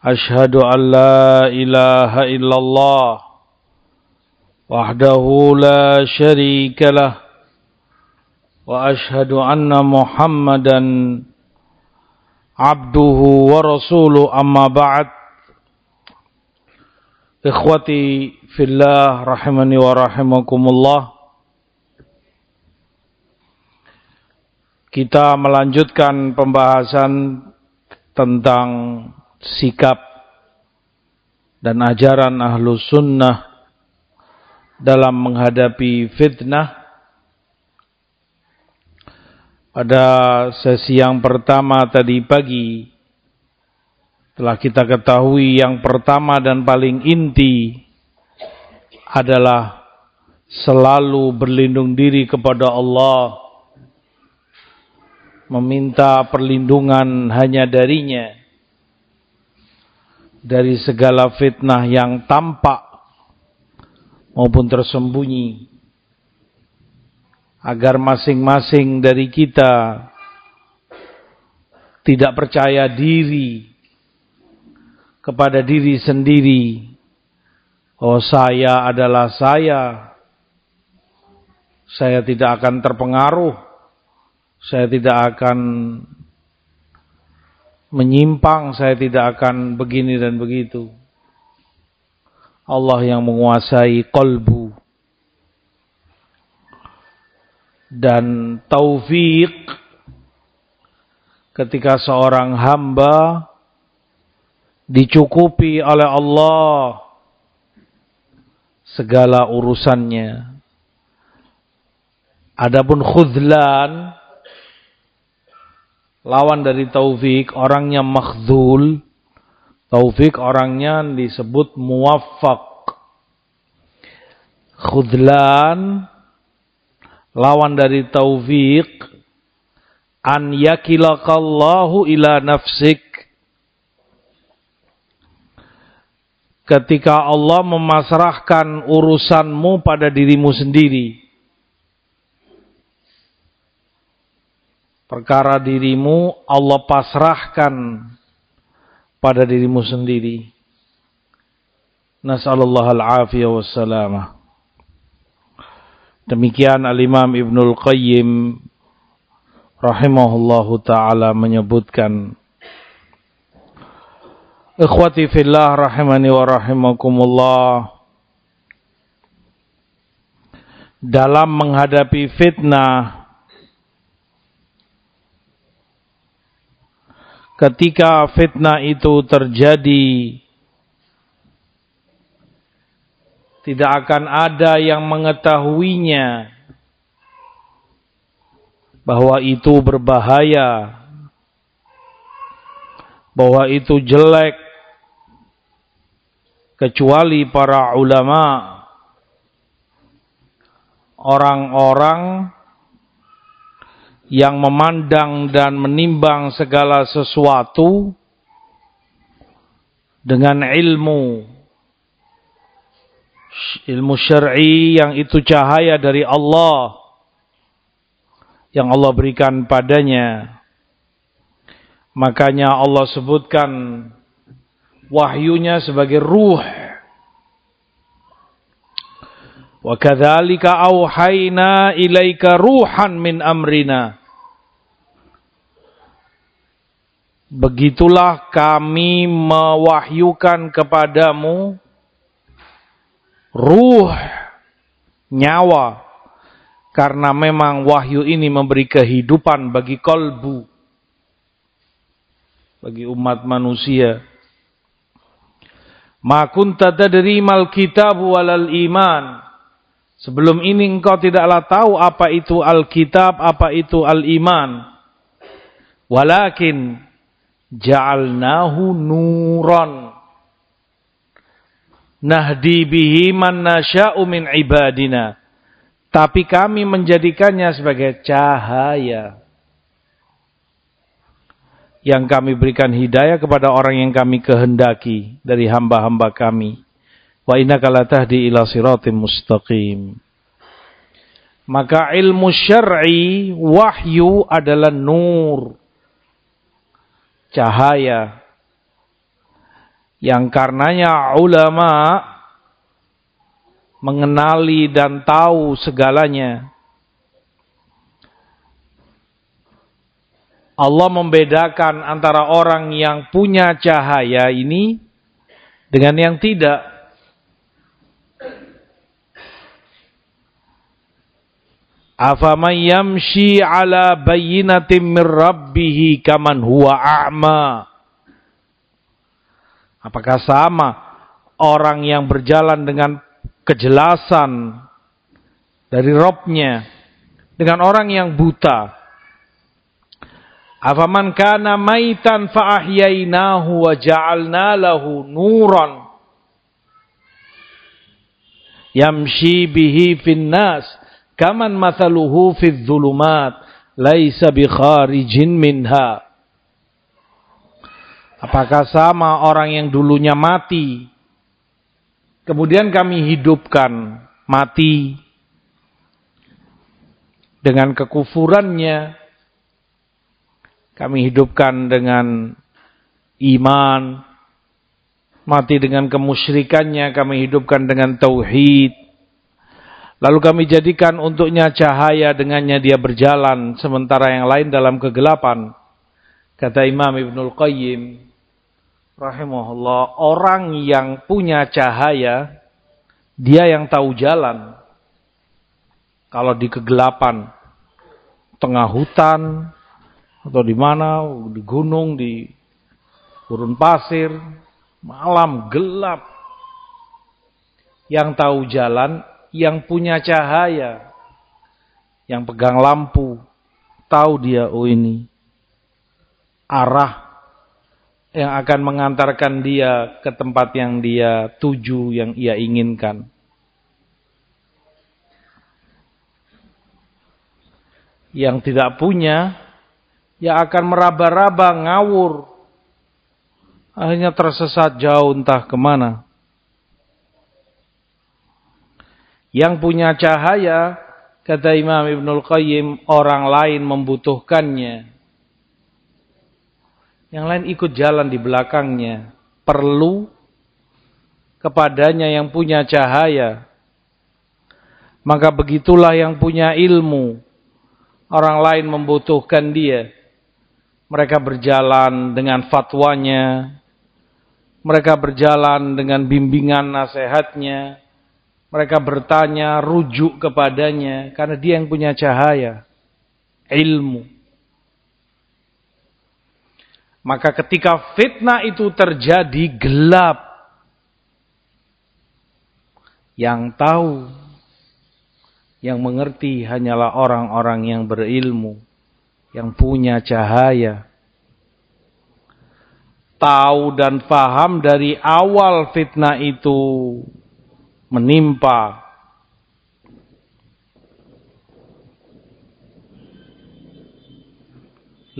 أشهد أن لا إله إلا الله وحده لا شريك له وأشهد أن محمدا عبده ورسوله أما بعد إخوتي في الله رحمني ورحمكم الله Kita melanjutkan pembahasan tentang sikap dan ajaran ahlu sunnah dalam menghadapi fitnah. Pada sesi yang pertama tadi pagi telah kita ketahui yang pertama dan paling inti adalah selalu berlindung diri kepada Allah meminta perlindungan hanya darinya dari segala fitnah yang tampak maupun tersembunyi. Agar masing-masing dari kita tidak percaya diri kepada diri sendiri. Oh saya adalah saya. Saya tidak akan terpengaruh. Saya tidak akan menyimpang, saya tidak akan begini dan begitu. Allah yang menguasai kolbu dan taufik ketika seorang hamba dicukupi oleh Allah segala urusannya. Adapun khudlan lawan dari taufik orangnya makhdul taufik orangnya disebut muwaffaq. Khudlan. Lawan dari taufik an yakilakallahu ila nafsik. Ketika Allah memasrahkan urusanmu pada dirimu sendiri perkara dirimu Allah pasrahkan pada dirimu sendiri. Nas'alullah al-afiyah wassalamah. Demikian al-imam Ibnul Qayyim rahimahullahu ta'ala menyebutkan Ikhwati fillah rahimani wa rahimakumullah dalam menghadapi fitnah ketika fitnah itu terjadi tidak akan ada yang mengetahuinya bahwa itu berbahaya bahwa itu jelek kecuali para ulama orang-orang yang memandang dan menimbang segala sesuatu dengan ilmu. Ilmu syar'i yang itu cahaya dari Allah yang Allah berikan padanya. Makanya Allah sebutkan wahyunya sebagai ruh. Wa kadzalika auhayna ilaika ruhan min amrina Begitulah kami mewahyukan kepadamu ruh nyawa. Karena memang wahyu ini memberi kehidupan bagi kolbu bagi umat manusia. Ma kunta tadri mal kitab walal iman. Sebelum ini engkau tidaklah tahu apa itu alkitab apa itu al iman. Walakin ja'alnahu nuran. Nahdi bihi man nasya'u min ibadina. Tapi kami menjadikannya sebagai cahaya. Yang kami berikan hidayah kepada orang yang kami kehendaki dari hamba-hamba kami. Wa innaka latahdi ila siratim mustaqim. Maka ilmu syar'i wahyu adalah nur cahaya yang karenanya ulama mengenali dan tahu segalanya. Allah membedakan antara orang yang punya cahaya ini dengan yang tidak. Afaman yamshi ala bayyinatin min kaman huwa a'ma. Apakah sama orang yang berjalan dengan kejelasan dari Robnya dengan orang yang buta. Afaman kana maitan fa ahyainahu wa ja'alna lahu nuran yamshi bihi fin nas kaman mathaluhu fi dhulumat laisa bi kharijin minha. Apakah sama orang yang dulunya mati kemudian kami hidupkan mati dengan kekufurannya kami hidupkan dengan iman mati dengan kemusyrikannya kami hidupkan dengan tauhid Lalu kami jadikan untuknya cahaya dengannya dia berjalan sementara yang lain dalam kegelapan. Kata Imam Ibnul Qayyim rahimahullah, orang yang punya cahaya dia yang tahu jalan. Kalau di kegelapan, tengah hutan atau di mana, di gunung, di gurun pasir, malam gelap. Yang tahu jalan yang punya cahaya, yang pegang lampu, tahu dia, oh ini arah yang akan mengantarkan dia ke tempat yang dia tuju, yang ia inginkan. Yang tidak punya, ya akan meraba-raba, ngawur. Akhirnya tersesat jauh entah ke mana. Yang punya cahaya, kata Imam Ibnul Qayyim, orang lain membutuhkannya. Yang lain ikut jalan di belakangnya. Perlu kepadanya yang punya cahaya. Maka begitulah yang punya ilmu. Orang lain membutuhkan dia. Mereka berjalan dengan fatwanya. Mereka berjalan dengan bimbingan nasihatnya mereka bertanya, rujuk kepadanya. Karena dia yang punya cahaya. Ilmu. Maka ketika fitnah itu terjadi gelap. Yang tahu. Yang mengerti hanyalah orang-orang yang berilmu. Yang punya cahaya. Tahu dan faham dari awal fitnah itu menimpa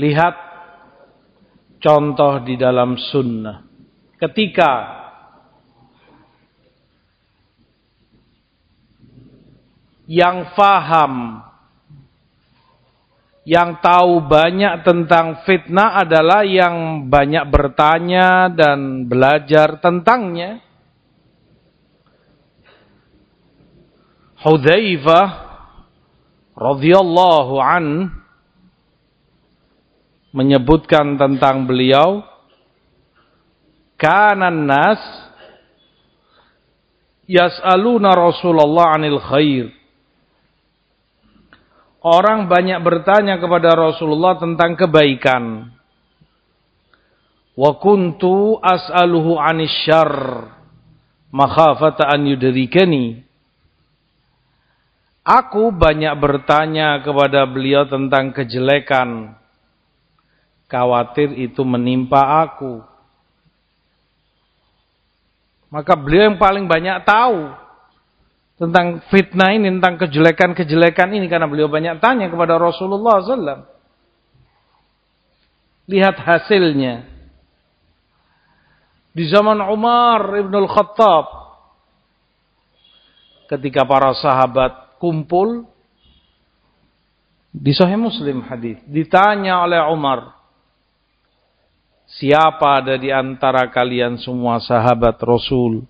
Lihat contoh di dalam sunnah. Ketika yang faham, yang tahu banyak tentang fitnah adalah yang banyak bertanya dan belajar tentangnya. Hudzaifah radhiyallahu an menyebutkan tentang beliau kanan nas yas'aluna Rasulullah anil khair Orang banyak bertanya kepada Rasulullah tentang kebaikan. Wa kuntu as'aluhu anis syarr makhafata an yudrikani. Aku banyak bertanya kepada beliau tentang kejelekan. khawatir itu menimpa aku. Maka beliau yang paling banyak tahu tentang fitnah ini, tentang kejelekan-kejelekan ini karena beliau banyak tanya kepada Rasulullah SAW. Lihat hasilnya. Di zaman Umar Ibn Al-Khattab ketika para sahabat kumpul di Sahih Muslim hadis ditanya oleh Umar Siapa ada di antara kalian semua sahabat Rasul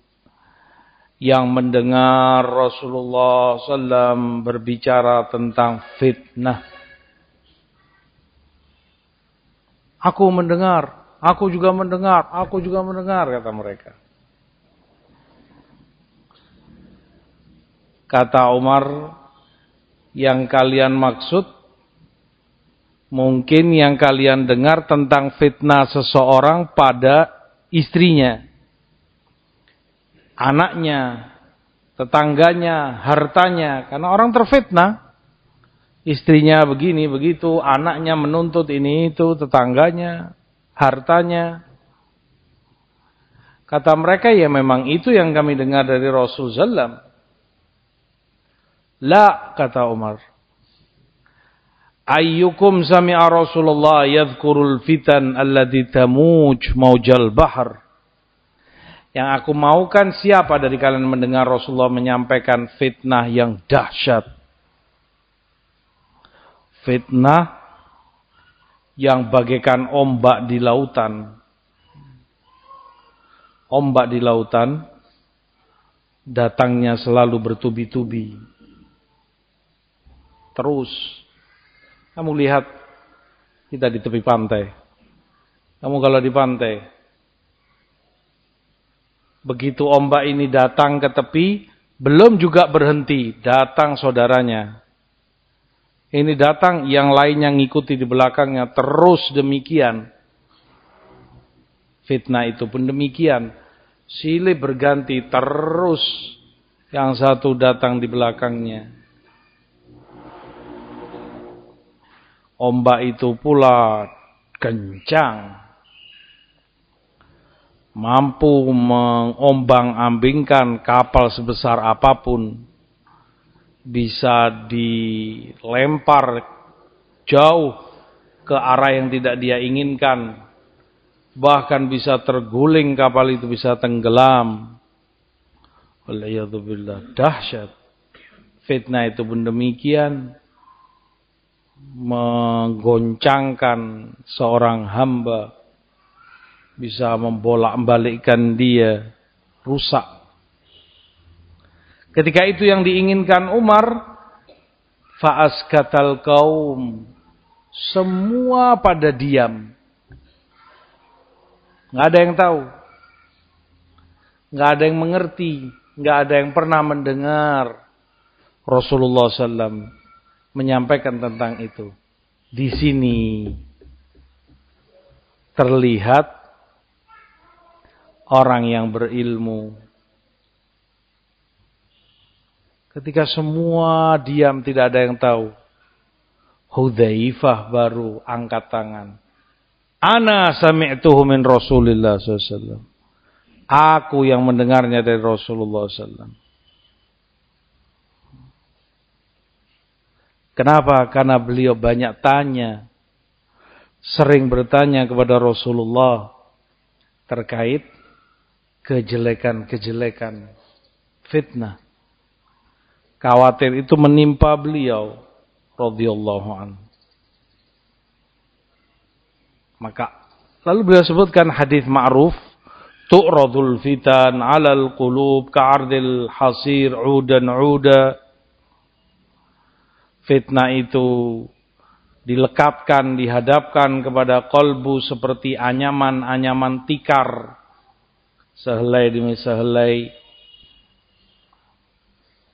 yang mendengar Rasulullah SAW berbicara tentang fitnah? Aku mendengar, aku juga mendengar, aku juga mendengar, kata mereka. Kata Umar, yang kalian maksud Mungkin yang kalian dengar tentang fitnah seseorang pada istrinya, anaknya, tetangganya, hartanya. Karena orang terfitnah. Istrinya begini, begitu, anaknya menuntut ini itu, tetangganya, hartanya. Kata mereka ya memang itu yang kami dengar dari Rasul Sallam. La kata Umar. Ayyukum sami'a Rasulullah yadhkurul fitan alladhi tamuj maujal bahar. Yang aku maukan siapa dari kalian mendengar Rasulullah menyampaikan fitnah yang dahsyat. Fitnah yang bagaikan ombak di lautan. Ombak di lautan datangnya selalu bertubi-tubi. Terus kamu lihat kita di tepi pantai. Kamu kalau di pantai, begitu ombak ini datang ke tepi, belum juga berhenti, datang saudaranya. Ini datang, yang lainnya ngikuti di belakangnya, terus demikian. Fitnah itu pun demikian. Silih berganti terus, yang satu datang di belakangnya. Ombak itu pula kencang. Mampu mengombang-ambingkan kapal sebesar apa pun. Bisa dilempar jauh ke arah yang tidak dia inginkan. Bahkan bisa terguling kapal itu bisa tenggelam. Waliyahzubillah. Dahsyat. Fitnah itu pun demikian menggoncangkan seorang hamba. Bisa membolak-balikkan dia. Rusak. Ketika itu yang diinginkan Umar fa'askatal kaum. Semua pada diam. Nggak ada yang tahu. Nggak ada yang mengerti. Nggak ada yang pernah mendengar. Rasulullah SAW menyampaikan tentang itu. Di sini terlihat orang yang berilmu. Ketika semua diam tidak ada yang tahu. Hudzaifah baru angkat tangan. Ana sami'tuhu min Rasulillah SAW. Aku yang mendengarnya dari Rasulullah SAW. Kenapa? Karena beliau banyak tanya. Sering bertanya kepada Rasulullah terkait kejelekan-kejelekan fitnah. Khawatir itu menimpa beliau radhiyallahu anhu. Maka lalu beliau sebutkan hadis ma'ruf tu'radul fitan 'alal qulub ka'ardil hasir 'udan 'uda fitnah itu dilekatkan, dihadapkan kepada kolbu seperti anyaman-anyaman tikar. Sehelai demi sehelai.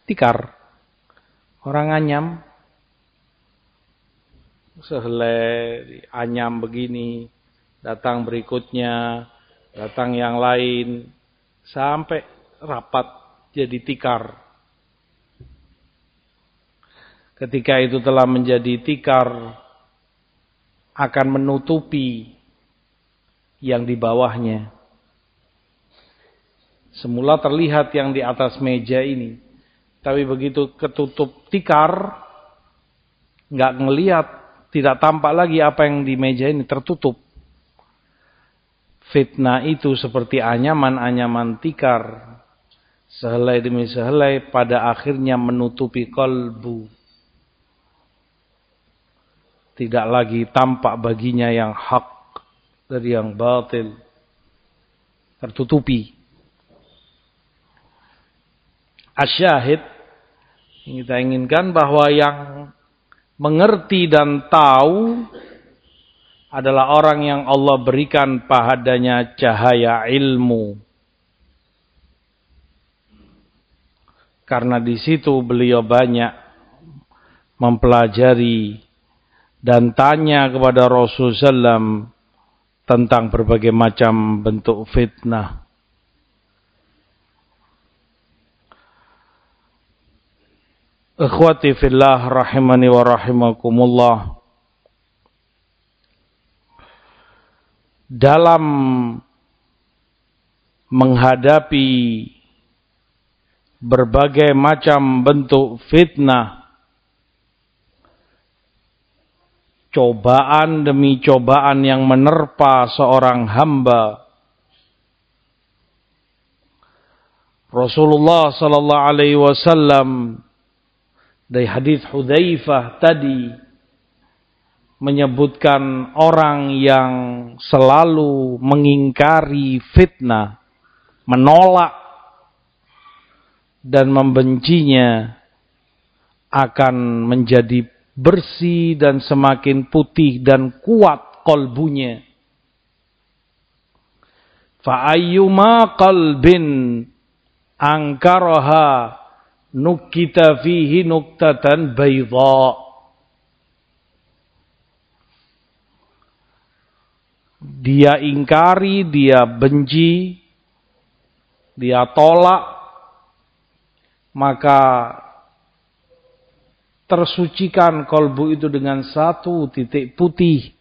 Tikar. Orang anyam. Sehelai anyam begini. Datang berikutnya. Datang yang lain. Sampai rapat jadi tikar. Ketika itu telah menjadi tikar, akan menutupi yang di bawahnya. Semula terlihat yang di atas meja ini. Tapi begitu ketutup tikar, nggak ngelihat, tidak tampak lagi apa yang di meja ini tertutup. Fitnah itu seperti anyaman-anyaman tikar. Sehelai demi sehelai pada akhirnya menutupi kolbu. Tidak lagi tampak baginya yang hak dari yang batil. Tertutupi. asyahid kita inginkan bahwa yang mengerti dan tahu adalah orang yang Allah berikan padanya cahaya ilmu. Karena di situ beliau banyak mempelajari dan tanya kepada Rasulullah SAW tentang berbagai macam bentuk fitnah. Ikhwati fillah rahimani wa rahimakumullah. Dalam menghadapi berbagai macam bentuk fitnah, cobaan demi cobaan yang menerpa seorang hamba, Rasulullah sallallahu alaihi wasallam dari hadis Hudzaifah tadi menyebutkan orang yang selalu mengingkari fitnah, menolak dan membencinya akan menjadi bersih dan semakin putih dan kuat kolbunya. Fa'ayyuma qalbin angkaraha nukita fihi nuktatan bayda dia ingkari, dia benci, dia tolak, maka tersucikan kolbu itu dengan satu titik putih.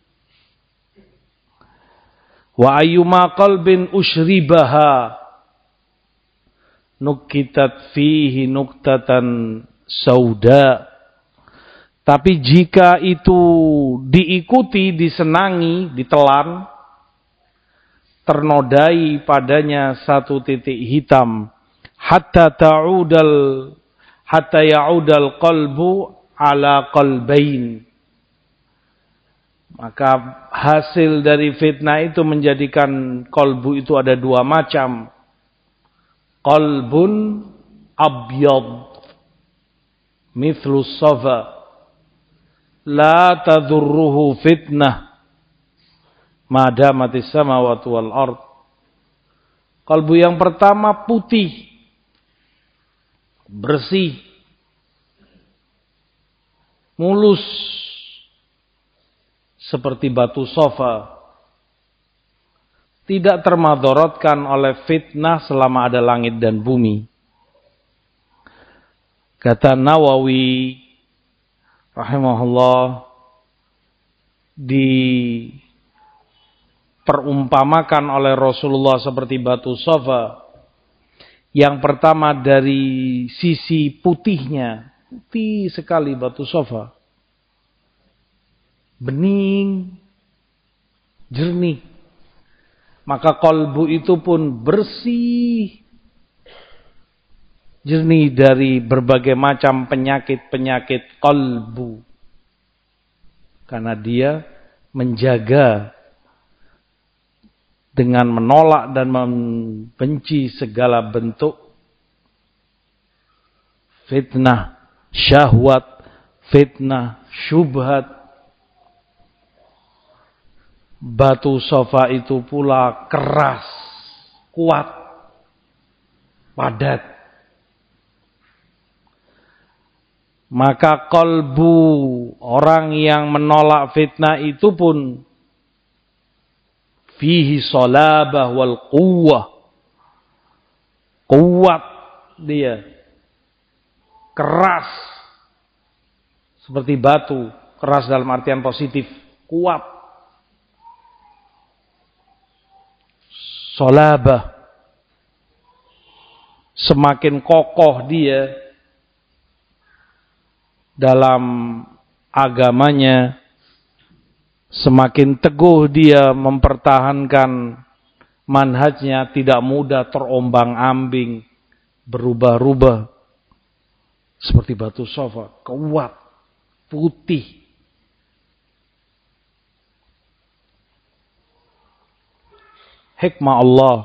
Wa ayyuma qalbin ushribaha nukitat fihi nuktatan sauda. Tapi jika itu diikuti, disenangi, ditelan, ternodai padanya satu titik hitam. Hatta ta'udal, hatta ya'udal qalbu ala qalbain. Maka hasil dari fitnah itu menjadikan kolbu itu ada dua macam. Qalbun abyad mithlu safa. La tadurruhu fitnah madamati samawati wal ard. Kalbu yang pertama putih bersih mulus seperti batu sofa tidak termadorotkan oleh fitnah selama ada langit dan bumi. Kata Nawawi rahimahullah di perumpamakan oleh Rasulullah seperti batu sofa. Yang pertama dari sisi putihnya, putih sekali batu sofa. Bening, jernih. Maka kolbu itu pun bersih. Jernih dari berbagai macam penyakit-penyakit kolbu. Karena dia menjaga dengan menolak dan membenci segala bentuk fitnah, syahwat, fitnah, syubhat, Batu sofa itu pula keras, kuat, padat. Maka kolbu orang yang menolak fitnah itu pun fihi solabah wal quwwah. Kuat dia keras seperti batu, keras dalam artian positif, kuat. Solabah. Semakin kokoh dia dalam agamanya, semakin teguh dia mempertahankan manhajnya, tidak mudah terombang-ambing, berubah-ubah. Seperti batu sofa, kuat, putih. Hikmah Allah.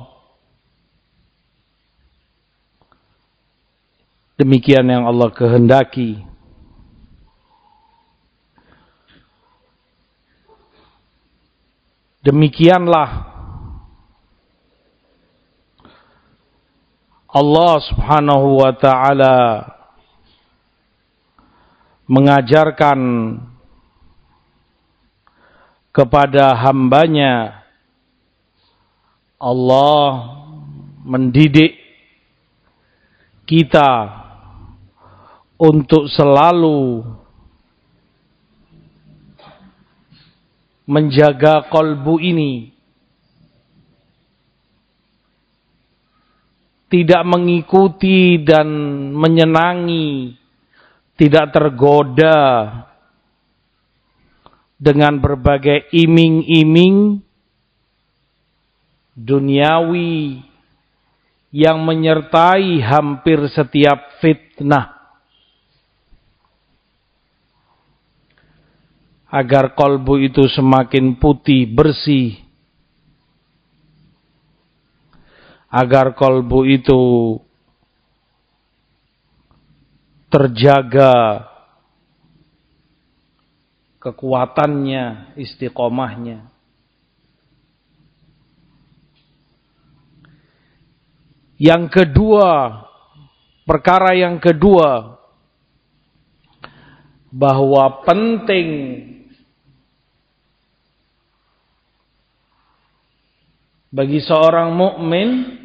Demikian yang Allah kehendaki. Demikianlah Allah Subhanahu wa taala mengajarkan kepada hambanya Allah mendidik kita untuk selalu menjaga kolbu ini. Tidak mengikuti dan menyenangi tidak tergoda dengan berbagai iming-iming duniawi yang menyertai hampir setiap fitnah. Agar kolbu itu semakin putih, bersih. Agar kolbu itu terjaga kekuatannya, istiqomahnya. Yang kedua, perkara yang kedua, bahwa penting bagi seorang mukmin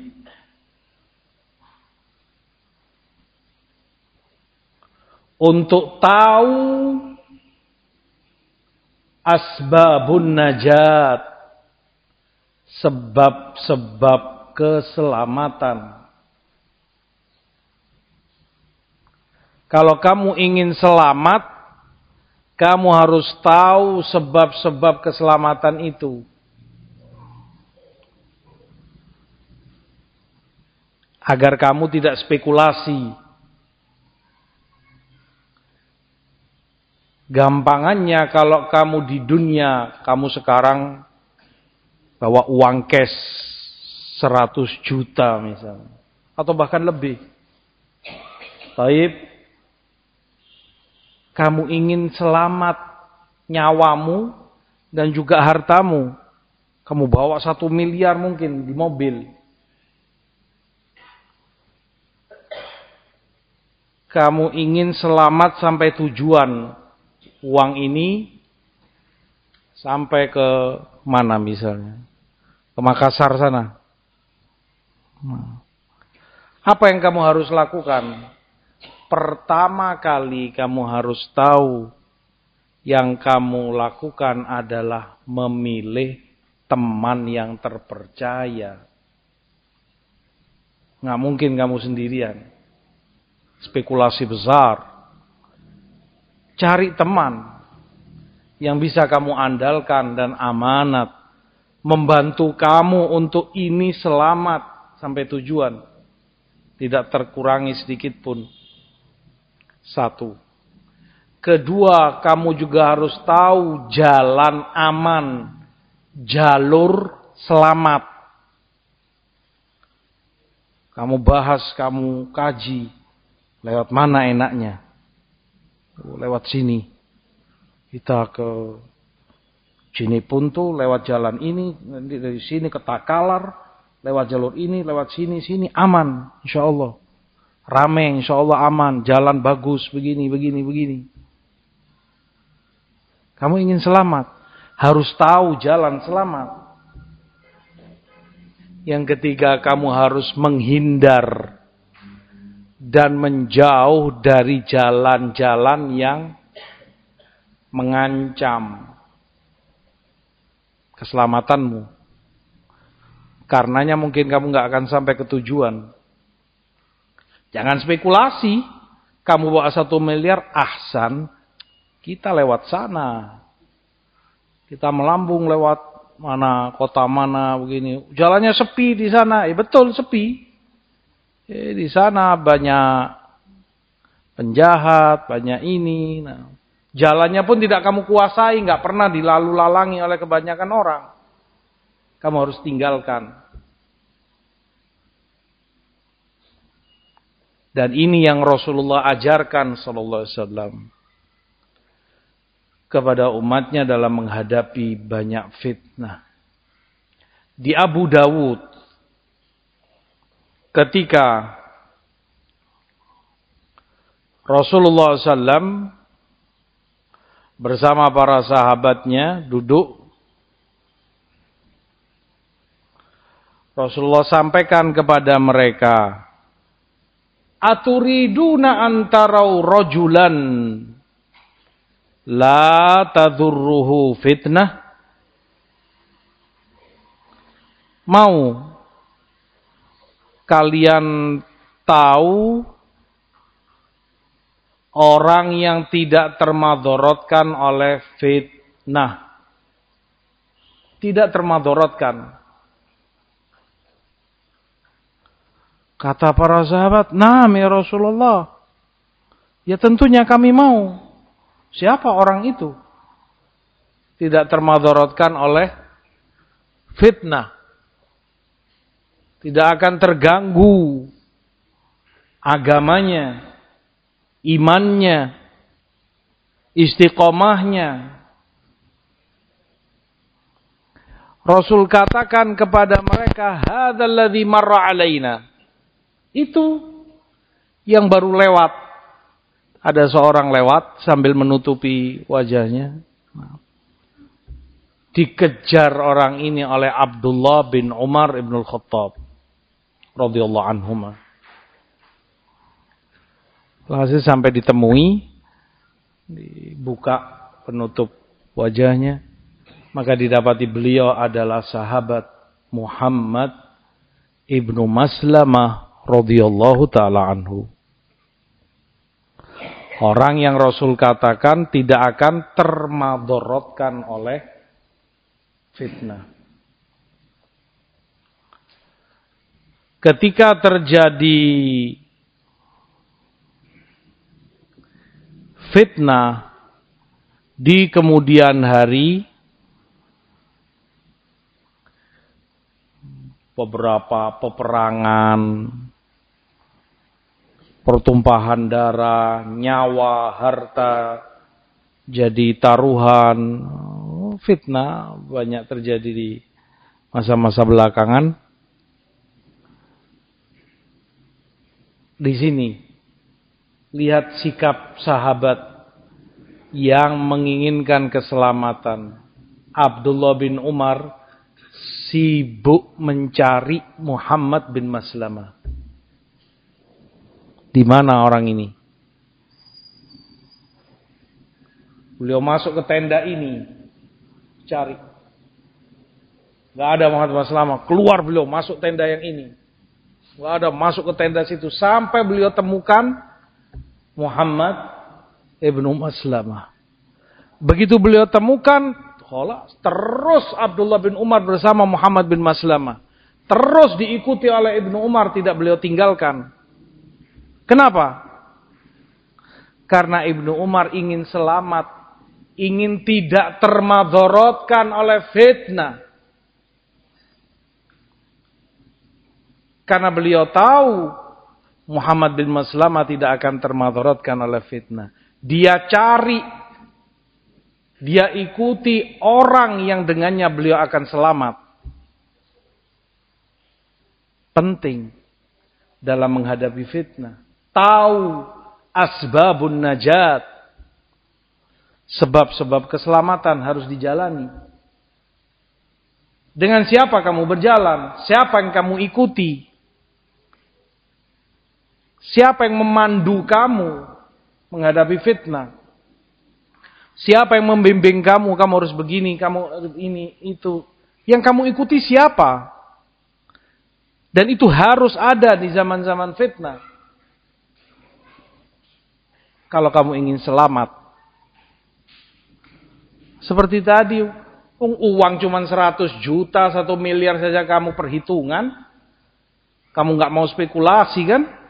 untuk tahu asbabun najat sebab-sebab keselamatan. Kalau kamu ingin selamat kamu harus tahu sebab-sebab keselamatan itu. Agar kamu tidak spekulasi Gampangannya kalau kamu di dunia, kamu sekarang bawa uang cash 100 juta misalnya. Atau bahkan lebih. Taib, kamu ingin selamat nyawamu dan juga hartamu. Kamu bawa satu miliar mungkin di mobil. Kamu ingin selamat sampai tujuan uang ini sampai ke mana misalnya? Ke Makassar sana. Nah. Apa yang kamu harus lakukan? Pertama kali kamu harus tahu yang kamu lakukan adalah memilih teman yang terpercaya. Nggak mungkin kamu sendirian. Spekulasi besar Cari teman yang bisa kamu andalkan dan amanat. Membantu kamu untuk ini selamat sampai tujuan. Tidak terkurangi sedikit pun. Satu. Kedua, kamu juga harus tahu jalan aman. Jalur selamat. Kamu bahas, kamu kaji. Lewat mana enaknya lewat sini. Kita ke sini pun tuh lewat jalan ini, dari sini ke Takalar, lewat jalur ini, lewat sini, sini aman, insya Allah. Rame, insya Allah aman, jalan bagus, begini, begini, begini. Kamu ingin selamat, harus tahu jalan selamat. Yang ketiga, kamu harus menghindar dan menjauh dari jalan-jalan yang mengancam keselamatanmu. Karenanya mungkin kamu nggak akan sampai ke tujuan. Jangan spekulasi. Kamu bawa satu miliar, ahsan. Kita lewat sana. Kita melambung lewat mana, kota mana, begini. Jalannya sepi di sana. Ya betul, sepi. Eh, di sana banyak penjahat, banyak ini. Nah, jalannya pun tidak kamu kuasai, nggak pernah dilalu lalangi oleh kebanyakan orang kamu harus tinggalkan. Dan ini yang Rasulullah ajarkan sallallahu alaihi wasallam kepada umatnya dalam menghadapi banyak fitnah. Di Abu Dawud ketika Rasulullah SAW bersama para sahabatnya duduk Rasulullah sampaikan kepada mereka, Aturiduna antarau rojulan la tadurruhu fitnah. Mau kalian tahu orang yang tidak termadorotkan oleh fitnah. Tidak termadorotkan. Kata para sahabat, "Nah, ya Rasulullah." Ya tentunya kami mau. Siapa orang itu? Tidak termadorotkan oleh fitnah. Tidak akan terganggu agamanya, imannya, istiqomahnya. Rasul katakan kepada mereka, "Hadzal ladzi marra alaina." Itu yang baru lewat. Ada seorang lewat sambil menutupi wajahnya. Dikejar orang ini oleh Abdullah bin Umar ibn Khattab. Radhiyallahu anhumah. Hasil sampai ditemui, dibuka penutup wajahnya, maka didapati beliau adalah sahabat Muhammad ibnu Maslamah radhiyallahu taala anhu. Orang yang Rasul katakan tidak akan termadorotkan oleh fitnah. Ketika terjadi fitnah di kemudian hari, beberapa peperangan, pertumpahan darah, nyawa, harta jadi taruhan, fitnah banyak terjadi di masa-masa belakangan. Di sini lihat sikap sahabat yang menginginkan keselamatan. Abdullah bin Umar sibuk mencari Muhammad bin Maslamah. Di mana orang ini? Beliau masuk ke tenda ini. Cari. Gak ada Muhammad Maslama. Keluar beliau masuk tenda yang ini. Gak ada masuk ke tenda situ. Sampai beliau temukan Muhammad ibnu Maslamah. Begitu beliau temukan. Terus Abdullah bin Umar bersama Muhammad bin Maslamah. Terus diikuti oleh Ibnu Umar tidak beliau tinggalkan. Kenapa? Karena Ibnu Umar ingin selamat, ingin tidak termadorotkan oleh fitnah. Karena beliau tahu Muhammad bin Maslamah tidak akan termadorotkan oleh fitnah. Dia cari, dia ikuti orang yang dengannya beliau akan selamat. Penting dalam menghadapi fitnah tahu asbabun najat. Sebab-sebab keselamatan harus dijalani. Dengan siapa kamu berjalan? Siapa yang kamu ikuti? Siapa yang memandu kamu menghadapi fitnah? Siapa yang membimbing kamu? Kamu harus begini, kamu ini, itu. Yang kamu ikuti siapa? Dan itu harus ada di zaman-zaman fitnah. Kalau kamu ingin selamat. Seperti tadi, uang cuma 100 juta, 1 miliar saja kamu perhitungan. Kamu nggak mau spekulasi kan?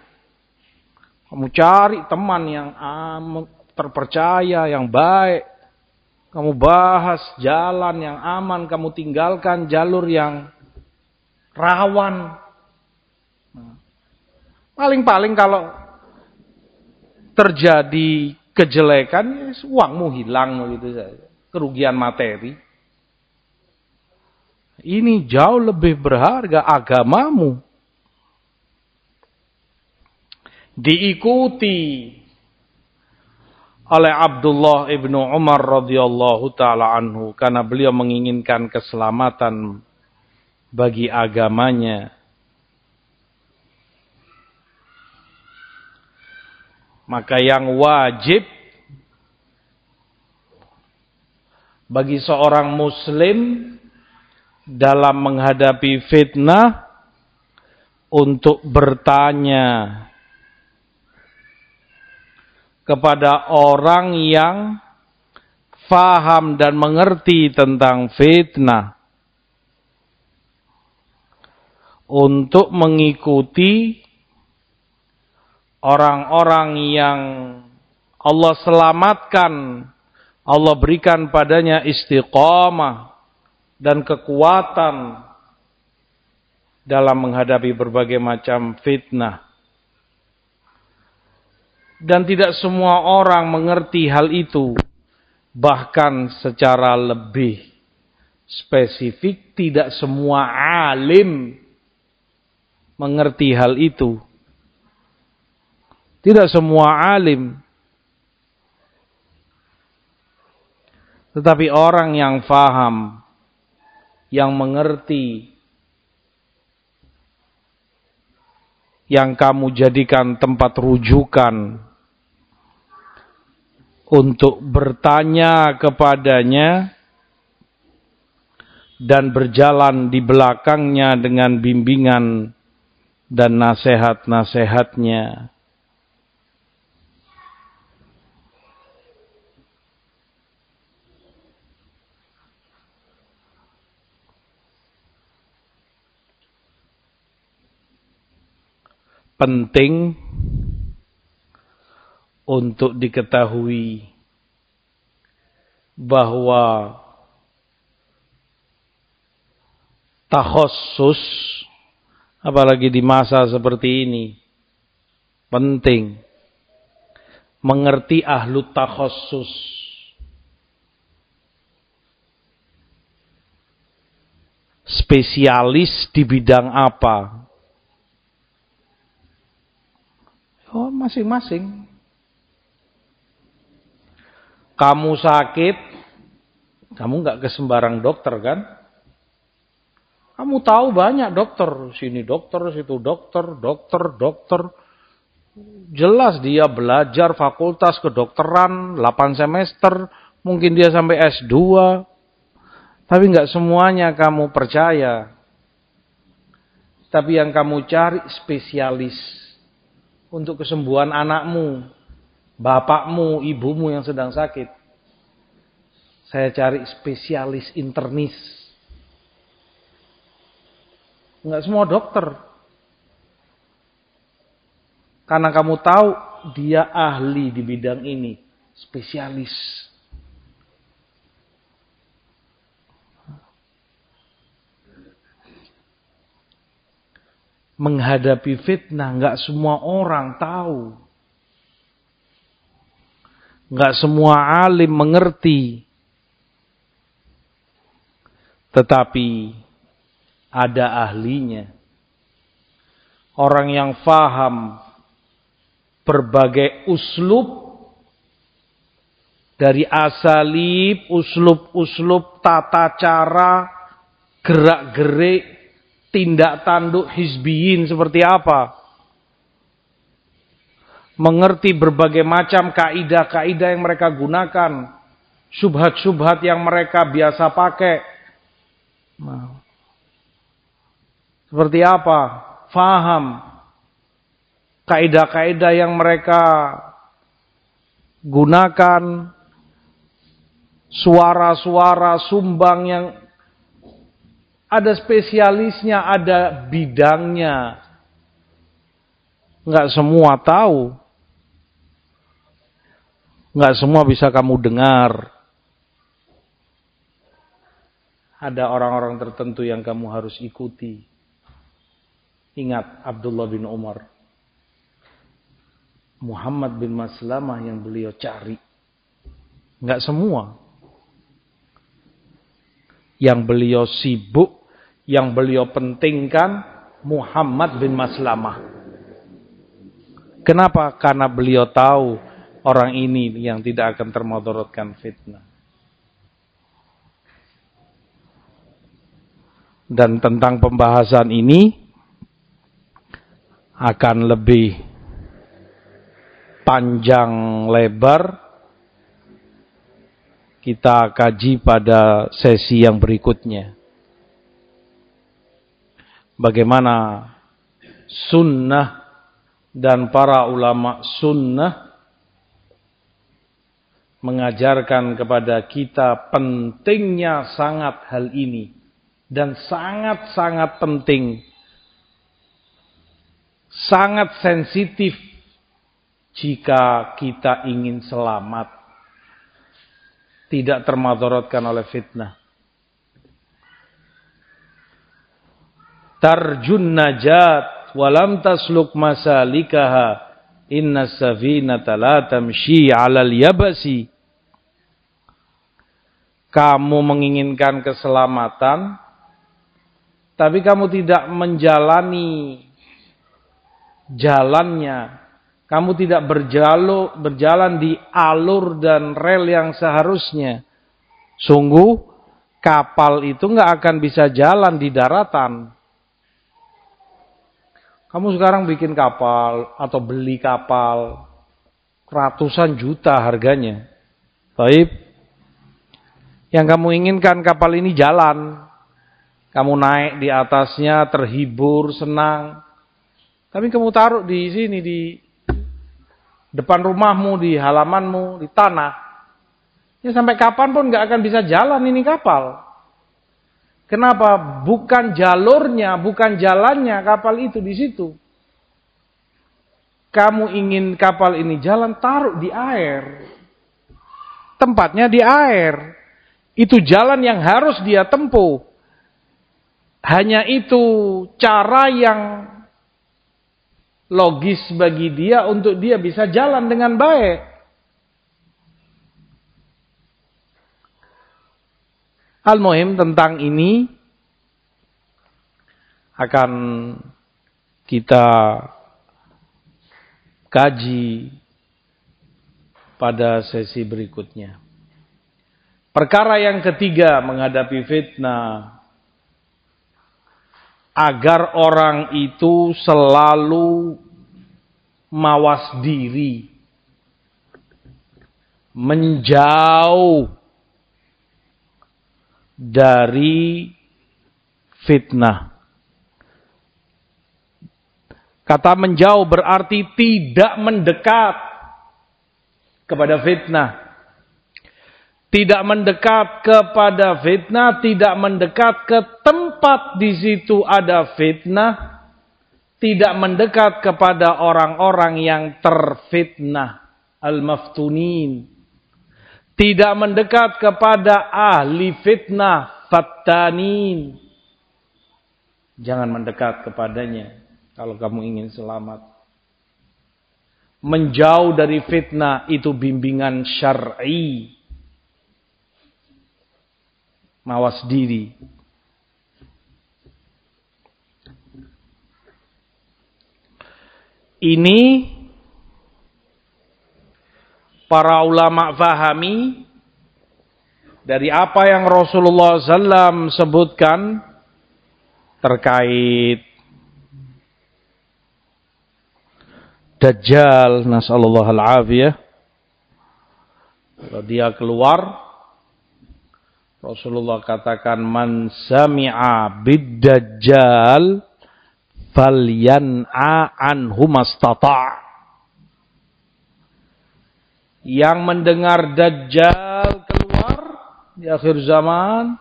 Kamu cari teman yang terpercaya, yang baik. Kamu bahas jalan yang aman, kamu tinggalkan jalur yang rawan. Paling-paling kalau terjadi kejelekan, ya uangmu hilang gitu saja. Kerugian materi. Ini jauh lebih berharga agamamu. Diikuti oleh Abdullah ibnu Umar radhiyallahu taala anhu karena beliau menginginkan keselamatan bagi agamanya. Maka yang wajib bagi seorang muslim dalam menghadapi fitnah untuk bertanya kepada orang yang faham dan mengerti tentang fitnah untuk mengikuti orang-orang yang Allah selamatkan, Allah berikan padanya istiqamah dan kekuatan dalam menghadapi berbagai macam fitnah. Dan tidak semua orang mengerti hal itu. Bahkan secara lebih spesifik, tidak semua alim mengerti hal itu. Tidak semua alim. Tetapi orang yang faham, yang mengerti, yang kamu jadikan tempat rujukan untuk bertanya kepadanya dan berjalan di belakangnya dengan bimbingan dan nasihat-nasihatnya. penting untuk diketahui bahwa tahossus apalagi di masa seperti ini penting mengerti ahlu tahossus spesialis di bidang apa Oh, masing-masing. Kamu sakit, kamu nggak ke sembarang dokter kan? Kamu tahu banyak dokter, sini dokter, situ dokter, dokter, dokter. Jelas dia belajar fakultas kedokteran 8 semester, mungkin dia sampai S2. Tapi nggak semuanya kamu percaya. Tapi yang kamu cari spesialis untuk kesembuhan anakmu, bapakmu, ibumu yang sedang sakit. Saya cari spesialis internis. Enggak semua dokter. Karena kamu tahu dia ahli di bidang ini, spesialis. menghadapi fitnah nggak semua orang tahu. Nggak semua alim mengerti. Tetapi ada ahlinya. Orang yang faham berbagai uslub dari asalib, uslub-uslub, tata cara, gerak-gerik tindak tanduk hizbiyin seperti apa. Mengerti berbagai macam kaidah-kaidah yang mereka gunakan. Subhat-subhat yang mereka biasa pakai. Nah, seperti apa? faham kaidah-kaidah yang mereka gunakan suara-suara sumbang yang ada spesialisnya, ada bidangnya. Enggak semua tahu. Enggak semua bisa kamu dengar. Ada orang-orang tertentu yang kamu harus ikuti. Ingat Abdullah bin Umar. Muhammad bin Maslamah yang beliau cari. Enggak semua. Yang beliau sibuk, yang beliau pentingkan Muhammad bin Maslamah. Kenapa? Karena beliau tahu orang ini yang tidak akan termotorotkan fitnah. Dan tentang pembahasan ini akan lebih panjang lebar kita kaji pada sesi yang berikutnya. Bagaimana sunnah dan para ulama sunnah mengajarkan kepada kita pentingnya sangat hal ini dan sangat-sangat penting. Sangat sensitif jika kita ingin selamat. Tidak termadorotkan oleh fitnah. Tarjun najat walam tasluk masalikaha inna safinata la tamshi 'alal yabasi. Kamu menginginkan keselamatan tapi kamu tidak menjalani jalannya kamu tidak berjalu, berjalan di alur dan rel yang seharusnya. Sungguh kapal itu nggak akan bisa jalan di daratan. Kamu sekarang bikin kapal atau beli kapal ratusan juta harganya. Baik. Yang kamu inginkan kapal ini jalan. Kamu naik di atasnya terhibur, senang. Tapi kamu taruh di sini di depan rumahmu, di halamanmu, di tanah. Ya sampai kapan pun nggak akan bisa jalan ini kapal. Kenapa? Bukan jalurnya, bukan jalannya kapal itu di situ. Kamu ingin kapal ini jalan, taruh di air. Tempatnya di air. Itu jalan yang harus dia tempuh. Hanya itu cara yang logis bagi dia untuk dia bisa jalan dengan baik. Al-Muhim tentang ini akan kita kaji pada sesi berikutnya. Perkara yang ketiga menghadapi fitnah. Agar orang itu selalu mawas diri, menjauh dari fitnah. Kata menjauh berarti tidak mendekat kepada fitnah tidak mendekat kepada fitnah, tidak mendekat ke tempat di situ ada fitnah, tidak mendekat kepada orang-orang yang terfitnah, al-maftunin. Tidak mendekat kepada ahli fitnah, fattanin. Jangan mendekat kepadanya kalau kamu ingin selamat. Menjauh dari fitnah itu bimbingan syar'i mawas diri. Ini para ulama fahami dari apa yang Rasulullah SAW sebutkan terkait Dajjal, nasallallahu al-afiyah. Kalau dia keluar, Rasulullah katakan man sami'a bid-dajjal falyan'a anhum astata' yang mendengar dajjal keluar di akhir zaman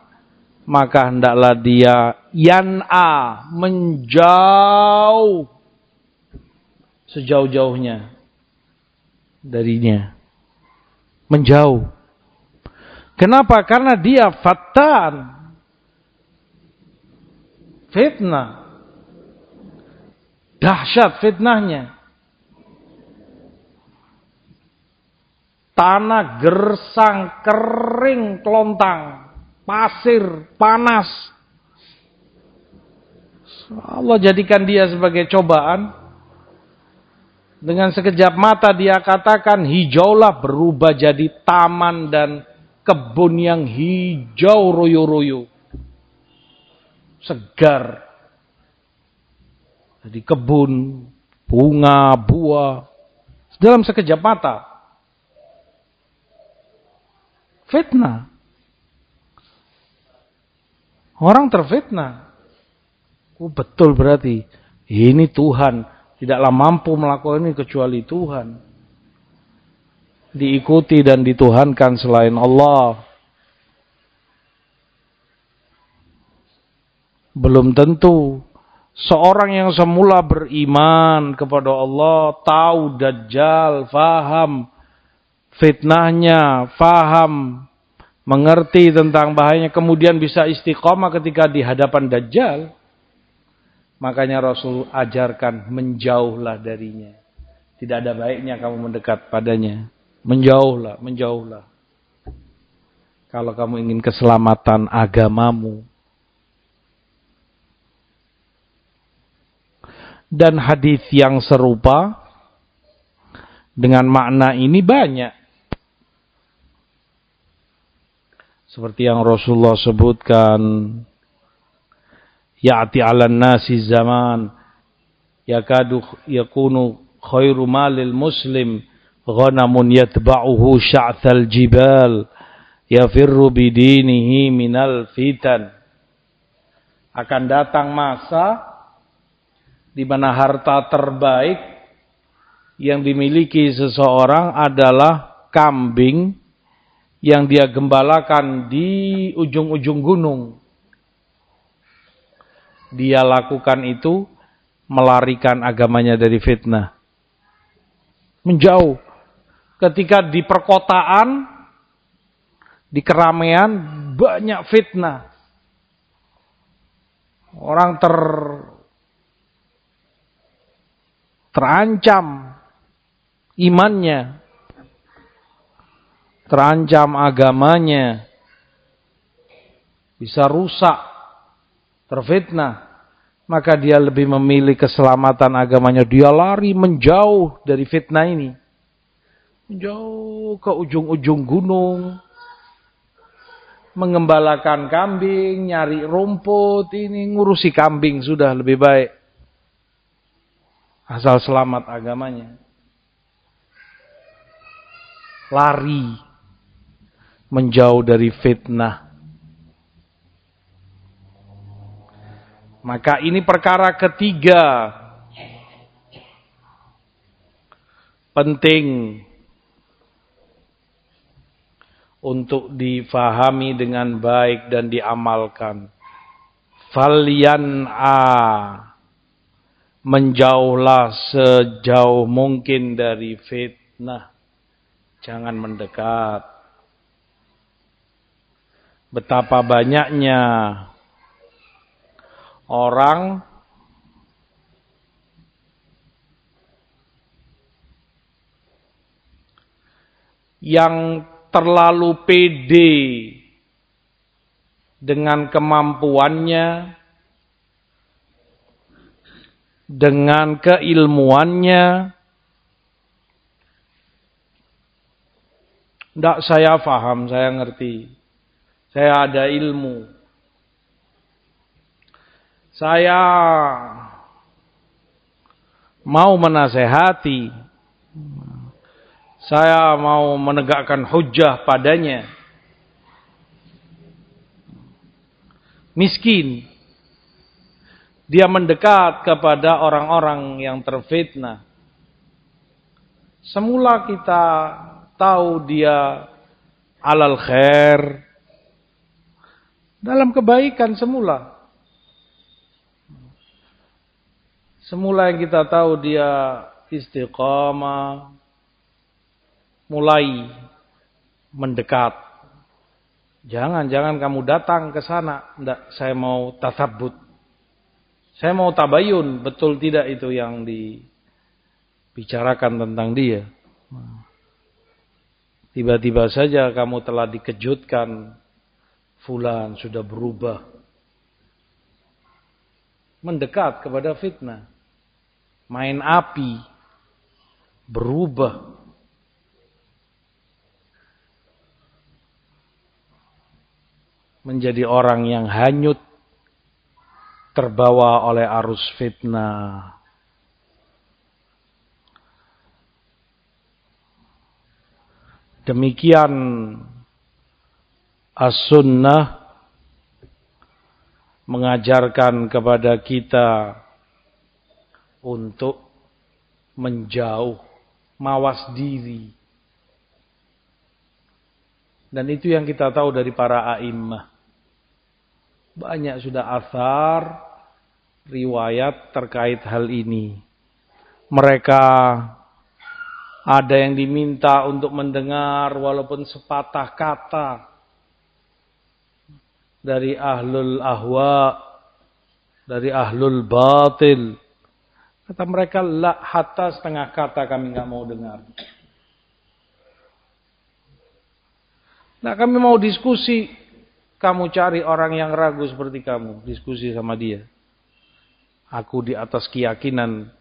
maka hendaklah dia yan'a menjauh sejauh-jauhnya darinya. Menjauh. Kenapa? Karena dia fatan fitnah. Dahsyat fitnahnya tanah gersang, kering, kelontang, pasir, panas. Allah jadikan dia sebagai cobaan. Dengan sekejap mata dia katakan hijaulah berubah jadi taman dan kebun yang hijau royo-royo. Segar. Jadi kebun, bunga, buah. Dalam sekejap mata. Fitnah. Orang terfitnah. Oh, betul berarti. Ini Tuhan. Tidaklah mampu melakukan ini kecuali Tuhan. Diikuti dan dituhankan selain Allah. Belum tentu. Seorang yang semula beriman kepada Allah, tahu Dajjal, faham fitnahnya, faham, mengerti tentang bahayanya, kemudian bisa istiqomah ketika di hadapan Dajjal, makanya Rasul ajarkan menjauhlah darinya. Tidak ada baiknya kamu mendekat padanya. Menjauhlah, menjauhlah. Kalau kamu ingin keselamatan agamamu. Dan hadis yang serupa dengan makna ini banyak. Seperti yang Rasulullah sebutkan, ya'ti 'alan nasi zaman yakadu yakunu khairu malil muslim ghanamun yatba'uhu sya'thal jibal yafirru bidinihi minal fitan. Akan datang masa di mana harta terbaik yang dimiliki seseorang adalah kambing yang dia gembalakan di ujung-ujung gunung. Dia lakukan itu melarikan agamanya dari fitnah. Menjauh. Ketika di perkotaan, di keramaian, banyak fitnah. Orang ter terancam imannya terancam agamanya, bisa rusak, terfitnah, maka dia lebih memilih keselamatan agamanya. Dia lari menjauh dari fitnah ini. Menjauh ke ujung-ujung gunung. Mengembalakan kambing, nyari rumput, ini ngurusi kambing sudah lebih baik. Asal selamat agamanya. Lari menjauh dari fitnah. Maka ini perkara ketiga penting untuk difahami dengan baik dan diamalkan. Falian a menjauhlah sejauh mungkin dari fitnah. Jangan mendekat betapa banyaknya orang yang terlalu pede dengan kemampuannya, dengan keilmuannya. Tidak saya faham, saya ngerti. Saya ada ilmu. Saya mau menasehati. Saya mau menegakkan hujah padanya. Miskin. Dia mendekat kepada orang-orang yang terfitnah. Semula kita tahu dia alal khair. Dalam kebaikan semula. Semula yang kita tahu dia istiqamah. Mulai mendekat. Jangan, jangan kamu datang ke sana. Saya mau tasabut. Saya mau tabayun. Betul tidak itu yang dibicarakan tentang dia. Tiba-tiba saja kamu telah dikejutkan. Fulan sudah berubah. Mendekat kepada fitnah. Main api. Berubah menjadi orang yang hanyut terbawa oleh arus fitnah. Demikian as-sunnah mengajarkan kepada kita untuk menjauh, mawas diri. Dan itu yang kita tahu dari para a'immah. Banyak sudah asar, riwayat terkait hal ini. Mereka ada yang diminta untuk mendengar walaupun sepatah kata dari ahlul ahwa, dari ahlul batil. Kata mereka, la hatta setengah kata kami nggak mau dengar. Nah kami mau diskusi, kamu cari orang yang ragu seperti kamu, diskusi sama dia. Aku di atas keyakinan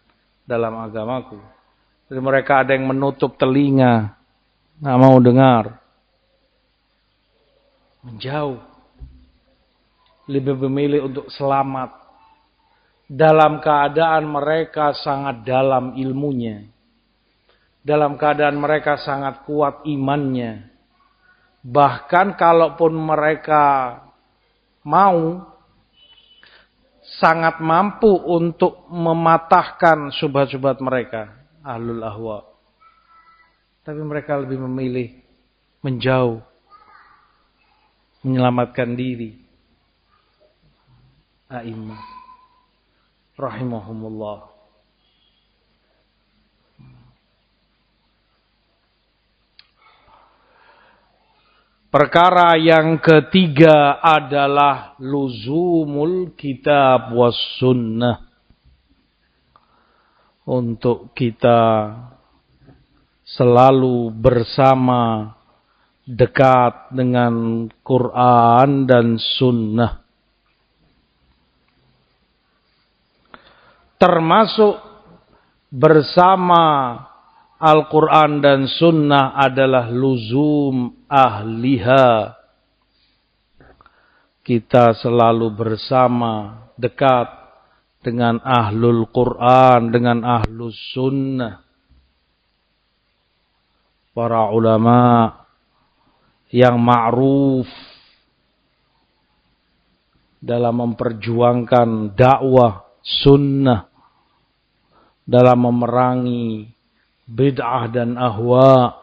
dalam agamaku. Jadi mereka ada yang menutup telinga, nggak mau dengar. Menjauh. Lebih memilih untuk selamat. Dalam keadaan mereka sangat dalam ilmunya. Dalam keadaan mereka sangat kuat imannya Bahkan kalaupun mereka mau sangat mampu untuk mematahkan subhat-subhat mereka, ahlul ahwa. Tapi mereka lebih memilih menjauh, menyelamatkan diri. A'imah. Rahimahumullah. Perkara yang ketiga adalah luzumul kitab was sunnah. Untuk kita selalu bersama dekat dengan Quran dan sunnah. Termasuk bersama Al-Quran dan Sunnah adalah luzum ahliha. Kita selalu bersama, dekat dengan ahlul Quran, dengan ahlus sunnah. Para ulama yang ma'ruf dalam memperjuangkan dakwah sunnah, dalam memerangi bid'ah dan ahwa.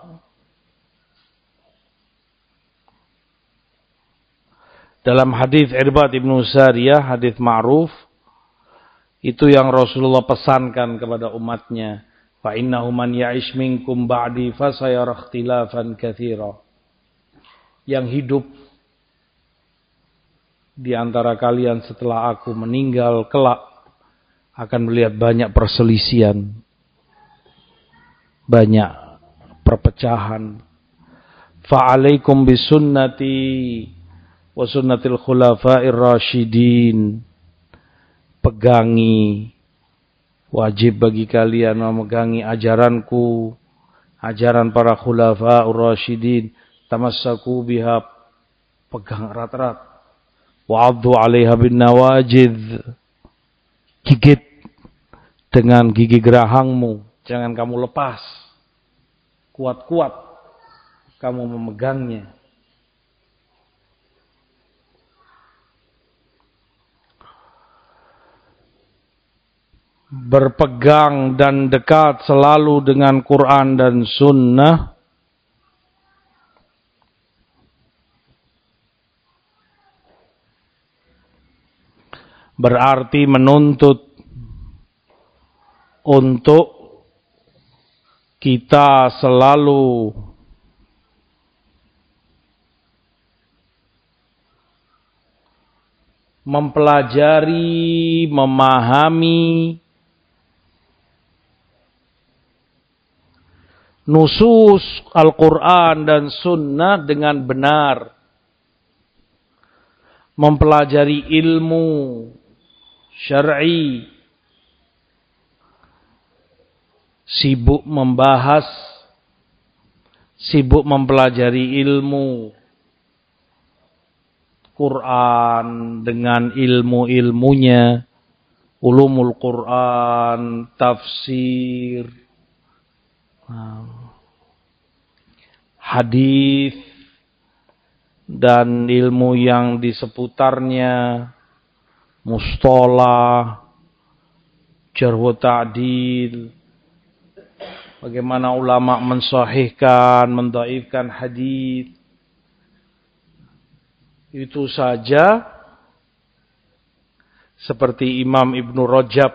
Dalam hadis Irbad ibnu Sariyah, hadis ma'ruf, itu yang Rasulullah pesankan kepada umatnya. Fa innahu man ya'ish minkum ba'di fasayara ikhtilafan katsira. Yang hidup di antara kalian setelah aku meninggal kelak akan melihat banyak perselisihan banyak perpecahan. Fa'alaikum bisunnati wa sunnatil khulafa'ir rasyidin. Pegangi wajib bagi kalian memegangi ajaranku, ajaran para khulafa'ur rasyidin. Tamassaku biha pegang erat-erat. Wa'adhu 'alaiha bin nawajid. Gigit dengan gigi gerahangmu Jangan kamu lepas. Kuat-kuat kamu memegangnya. berpegang dan dekat selalu dengan Quran dan Sunnah berarti menuntut untuk kita selalu mempelajari, memahami nusus Al-Quran dan Sunnah dengan benar. Mempelajari ilmu syar'i, sibuk membahas, sibuk mempelajari ilmu. Quran dengan ilmu-ilmunya, ulumul Quran, tafsir, hadis dan ilmu yang di seputarnya, mustolah, jarhu ta'dil, bagaimana ulama mensahihkan, mendaifkan hadis, itu saja seperti Imam Ibn Rajab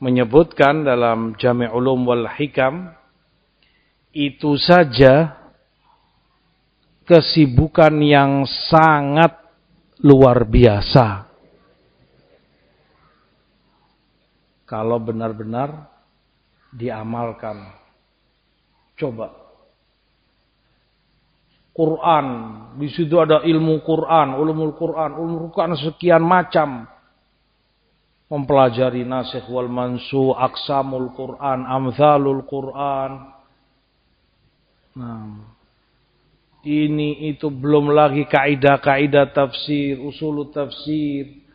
menyebutkan dalam Jami' Ulum wal Hikam itu saja kesibukan yang sangat luar biasa. Kalau benar-benar diamalkan. Coba Quran. Di situ ada ilmu Quran, ulumul Quran, ulumul Quran sekian macam. Mempelajari nasikh wal mansu, aksamul Quran, amthalul Quran. Nah, ini itu belum lagi kaidah-kaidah tafsir, usul tafsir.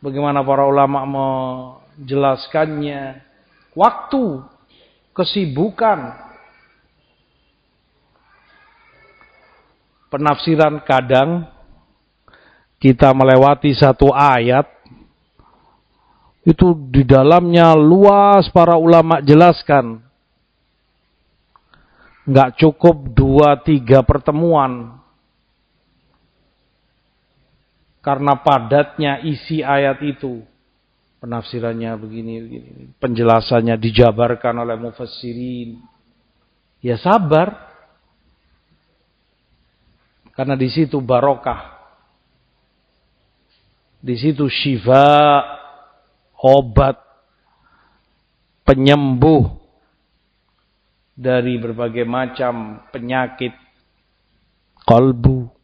Bagaimana para ulama menjelaskannya. Waktu, kesibukan, penafsiran kadang kita melewati satu ayat. Itu di dalamnya luas para ulama jelaskan. Nggak cukup dua tiga pertemuan karena padatnya isi ayat itu. Penafsirannya begini begini penjelasannya dijabarkan oleh mufassirin. Ya sabar. Karena di situ barokah. Di situ syifa, obat, penyembuh dari berbagai macam penyakit. Kalbu,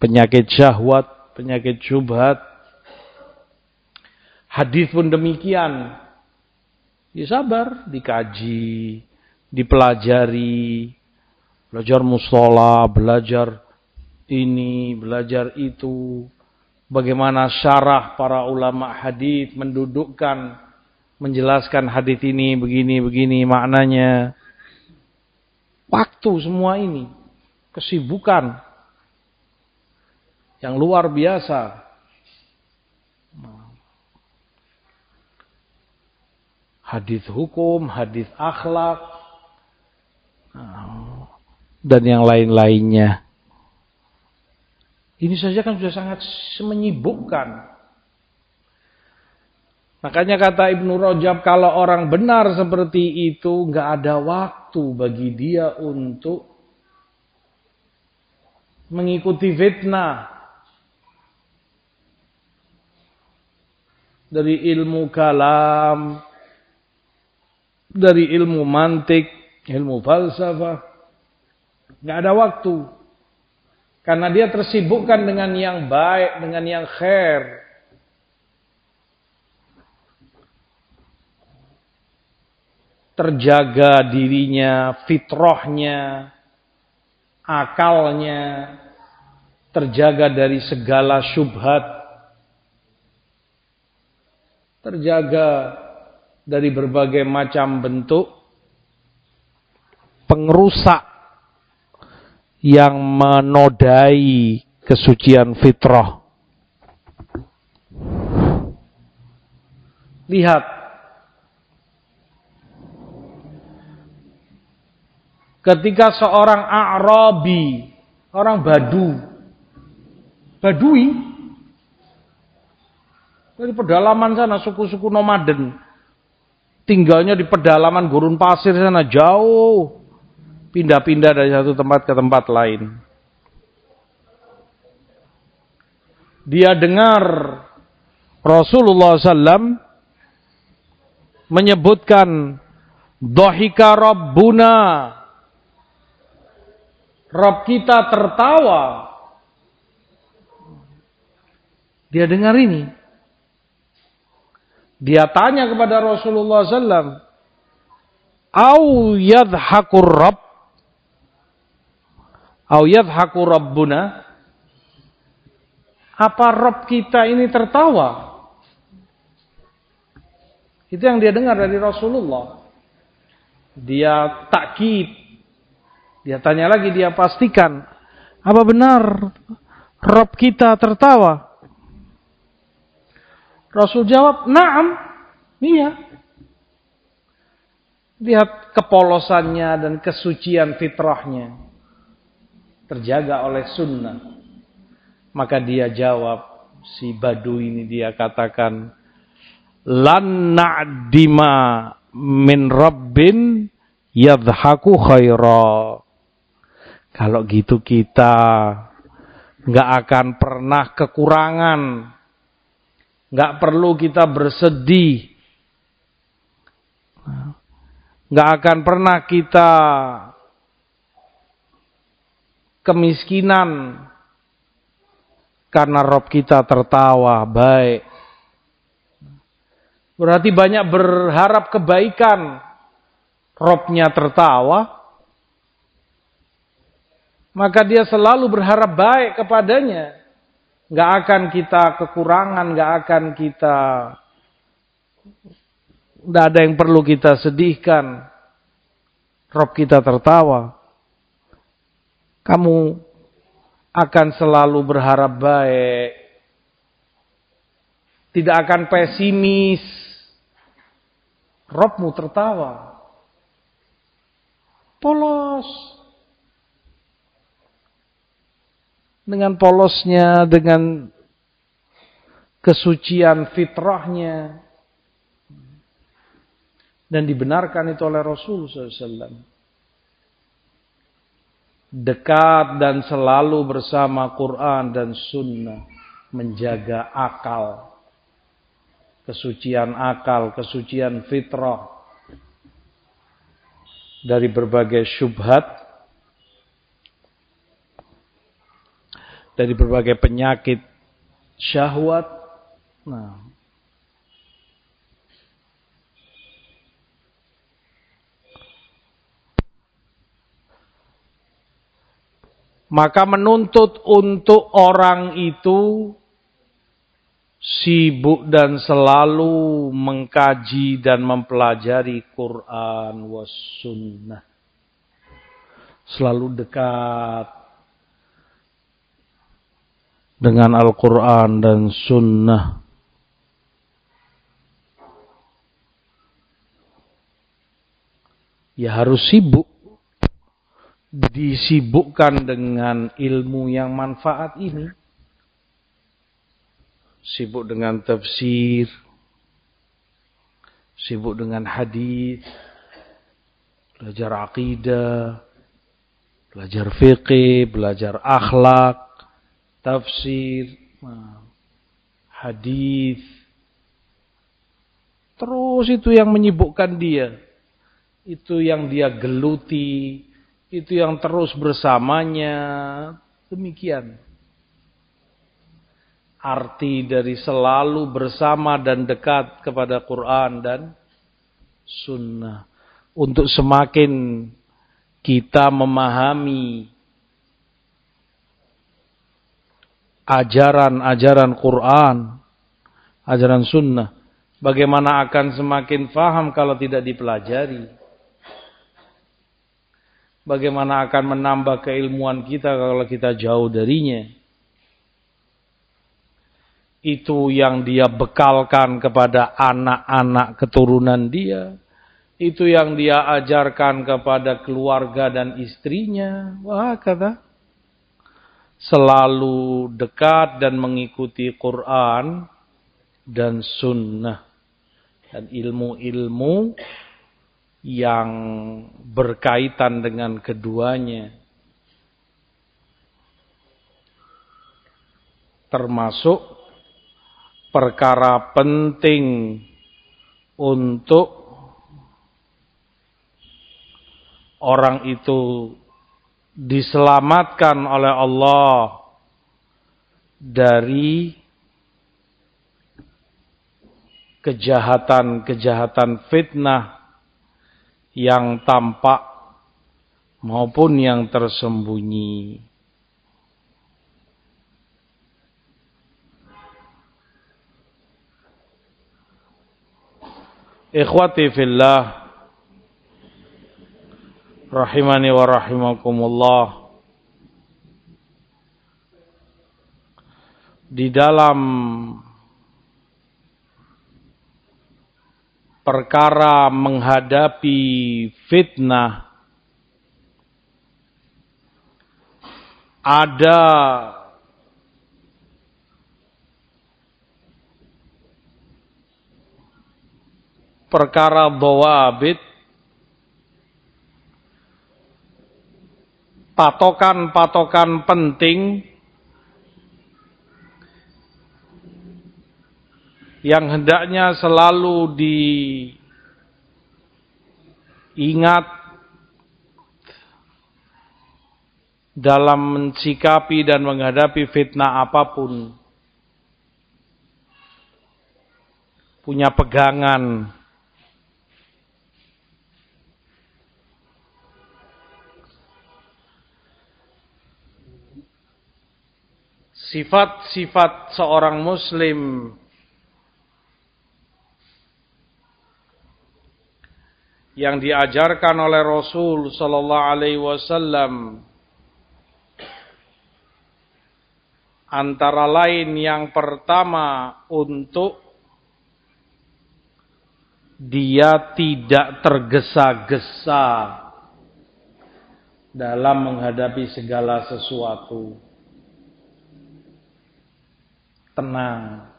penyakit syahwat, penyakit syubhat. Hadis pun demikian. Ya sabar, dikaji, dipelajari, belajar musola, belajar ini, belajar itu. Bagaimana syarah para ulama hadis mendudukkan, menjelaskan hadis ini begini begini maknanya. Waktu semua ini, kesibukan yang luar biasa. Hadis hukum, hadis akhlak, dan yang lain-lainnya. Ini saja kan sudah sangat menyibukkan. Makanya kata Ibnu Rajab kalau orang benar seperti itu nggak ada waktu bagi dia untuk mengikuti fitnah dari ilmu kalam, dari ilmu mantik, ilmu falsafah. Nggak ada waktu. Karena dia tersibukkan dengan yang baik, dengan yang khair. Terjaga dirinya, fitrahnya, akalnya, terjaga dari segala syubhat, terjaga dari berbagai macam bentuk pengrusak yang menodai kesucian fitrah. Lihat. Ketika seorang Arabi, orang Badu, Badui, dari pedalaman sana, suku-suku nomaden, tinggalnya di pedalaman gurun pasir sana, jauh, pindah-pindah dari satu tempat ke tempat lain. Dia dengar Rasulullah SAW menyebutkan Dohika Rabbuna. Rabb kita tertawa. Dia dengar ini Dia tanya kepada Rasulullah SAW Au yadhakur Rabb Au yadhakur Rabbuna Apa Rabb kita ini tertawa itu yang dia dengar dari Rasulullah. Dia takkid. Dia tanya lagi, dia pastikan. Apa benar Rob kita tertawa? Rasul jawab, naam. Iya. Lihat kepolosannya dan kesucian fitrahnya. Terjaga oleh sunnah. Maka dia jawab, si badu ini dia katakan, lan na'dima min rabbin yadhaku khaira. Kalau gitu kita nggak akan pernah kekurangan. Nggak perlu kita bersedih. nggak akan pernah kita kemiskinan karena Rob kita tertawa baik Berarti banyak berharap kebaikan. Robnya tertawa. Maka dia selalu berharap baik kepadanya. Gak akan kita kekurangan, gak akan kita... Gak ada yang perlu kita sedihkan. Rob kita tertawa. Kamu akan selalu berharap baik. Tidak akan pesimis Robmu tertawa. Polos. Dengan polosnya, dengan kesucian fitrahnya. Dan dibenarkan itu oleh Rasul SAW. Dekat dan selalu bersama Quran dan Sunnah. Menjaga akal kesucian akal, kesucian fitrah dari berbagai syubhat, dari berbagai penyakit syahwat. Nah, maka menuntut untuk orang itu sibuk dan selalu mengkaji dan mempelajari Quran was sunnah. Selalu dekat dengan Al-Quran dan sunnah. Ya harus sibuk. Disibukkan dengan ilmu yang manfaat ini. Sibuk dengan tafsir, sibuk dengan hadis, belajar akidah, belajar fikih, belajar akhlak, tafsir, hadis. Terus itu yang menyibukkan dia. Itu yang dia geluti, itu yang terus bersamanya. Demikian arti dari selalu bersama dan dekat kepada Quran dan Sunnah. Untuk semakin kita memahami ajaran-ajaran Quran, ajaran Sunnah. Bagaimana akan semakin faham kalau tidak dipelajari. Bagaimana akan menambah keilmuan kita kalau kita jauh darinya itu yang dia bekalkan kepada anak-anak keturunan dia, itu yang dia ajarkan kepada keluarga dan istrinya. Wah, kata selalu dekat dan mengikuti Quran dan sunnah dan ilmu-ilmu yang berkaitan dengan keduanya. Termasuk perkara penting untuk orang itu diselamatkan oleh Allah dari kejahatan-kejahatan fitnah yang tampak maupun yang tersembunyi. Ikhwati fillah rahimani wa rahimakumullah. Di dalam perkara menghadapi fitnah ada perkara dawabit patokan-patokan penting yang hendaknya selalu diingat dalam mensikapi dan menghadapi fitnah apa pun. Punya pegangan sifat-sifat seorang muslim. Yang diajarkan oleh Rasul sallallahu alaihi wasallam. Antara lain yang pertama untuk dia tidak tergesa-gesa dalam menghadapi segala sesuatu tenang.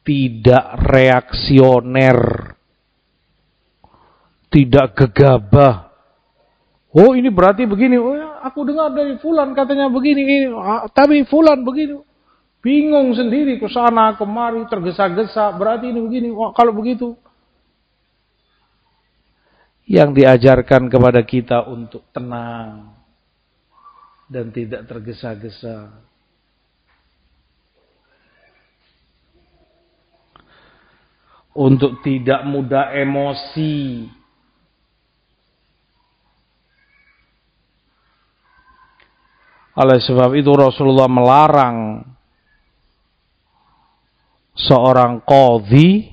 Tidak reaksioner. Tidak gegabah. Oh ini berarti begini. Oh ya, aku dengar dari Fulan katanya begini. Ini, ah, tapi Fulan begini. Bingung sendiri ke sana kemari tergesa-gesa. Berarti ini begini. Wah, kalau begitu. Yang diajarkan kepada kita untuk tenang. Dan tidak tergesa-gesa. Untuk tidak mudah emosi. Oleh sebab itu Rasulullah melarang seorang qadhi,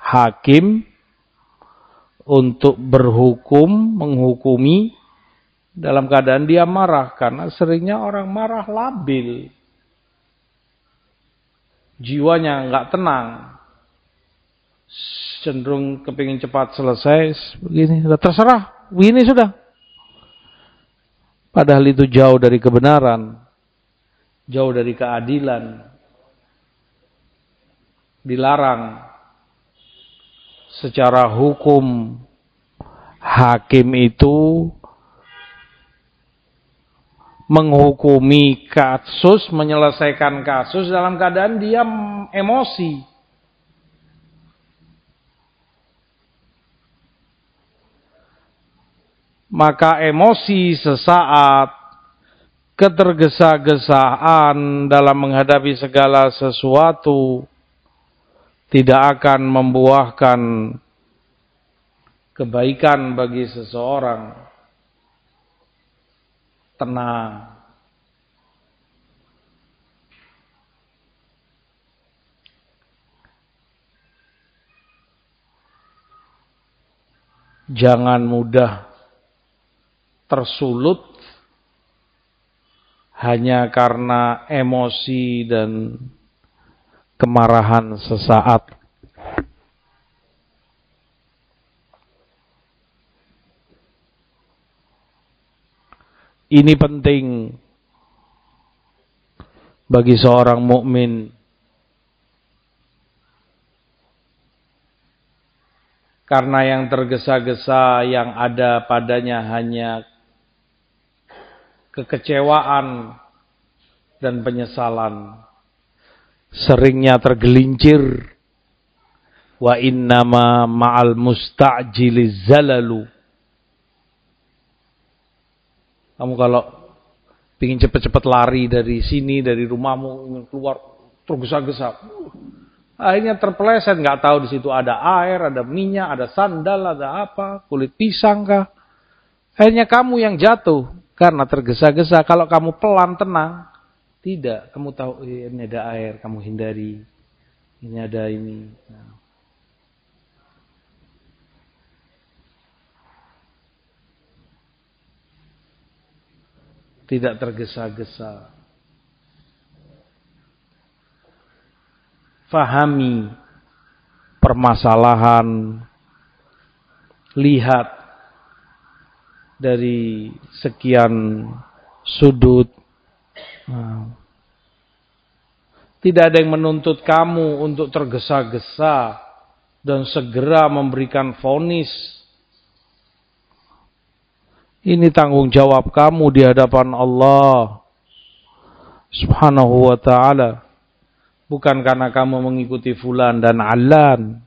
hakim untuk berhukum, menghukumi dalam keadaan dia marah karena seringnya orang marah labil. Jiwanya enggak tenang cenderung kepingin cepat selesai begini sudah terserah. Begini sudah. Padahal itu jauh dari kebenaran jauh dari keadilan dilarang secara hukum. Hakim itu menghukumi kasus, menyelesaikan kasus dalam keadaan dia emosi. Maka emosi sesaat, ketergesa-gesaan dalam menghadapi segala sesuatu tidak akan membuahkan kebaikan bagi seseorang. Tenang. Jangan mudah tersulut hanya karena emosi dan kemarahan sesaat. Ini penting bagi seorang mukmin karena yang tergesa-gesa yang ada padanya hanya kekecewaan dan penyesalan. Seringnya tergelincir. Wa innama ma'al musta'jiliz zalalu. Kamu kalau ingin cepat-cepat lari dari sini dari rumahmu ingin keluar tergesa-gesa. Akhirnya terpeleset, nggak tahu di situ ada air, ada minyak, ada sandal, ada apa, kulit pisang kah. Akhirnya kamu yang jatuh karena tergesa-gesa. Kalau kamu pelan tenang, tidak. Kamu tahu ini ada air, kamu hindari. Ini ada ini. Nah. Tidak tergesa-gesa. fahami permasalahan, lihat dari sekian sudut. Nah. Tidak ada yang menuntut kamu untuk tergesa-gesa dan segera memberikan vonis. Ini tanggung jawab kamu di hadapan Allah Subhanahu wa taala. Bukan karena kamu mengikuti fulan dan alan.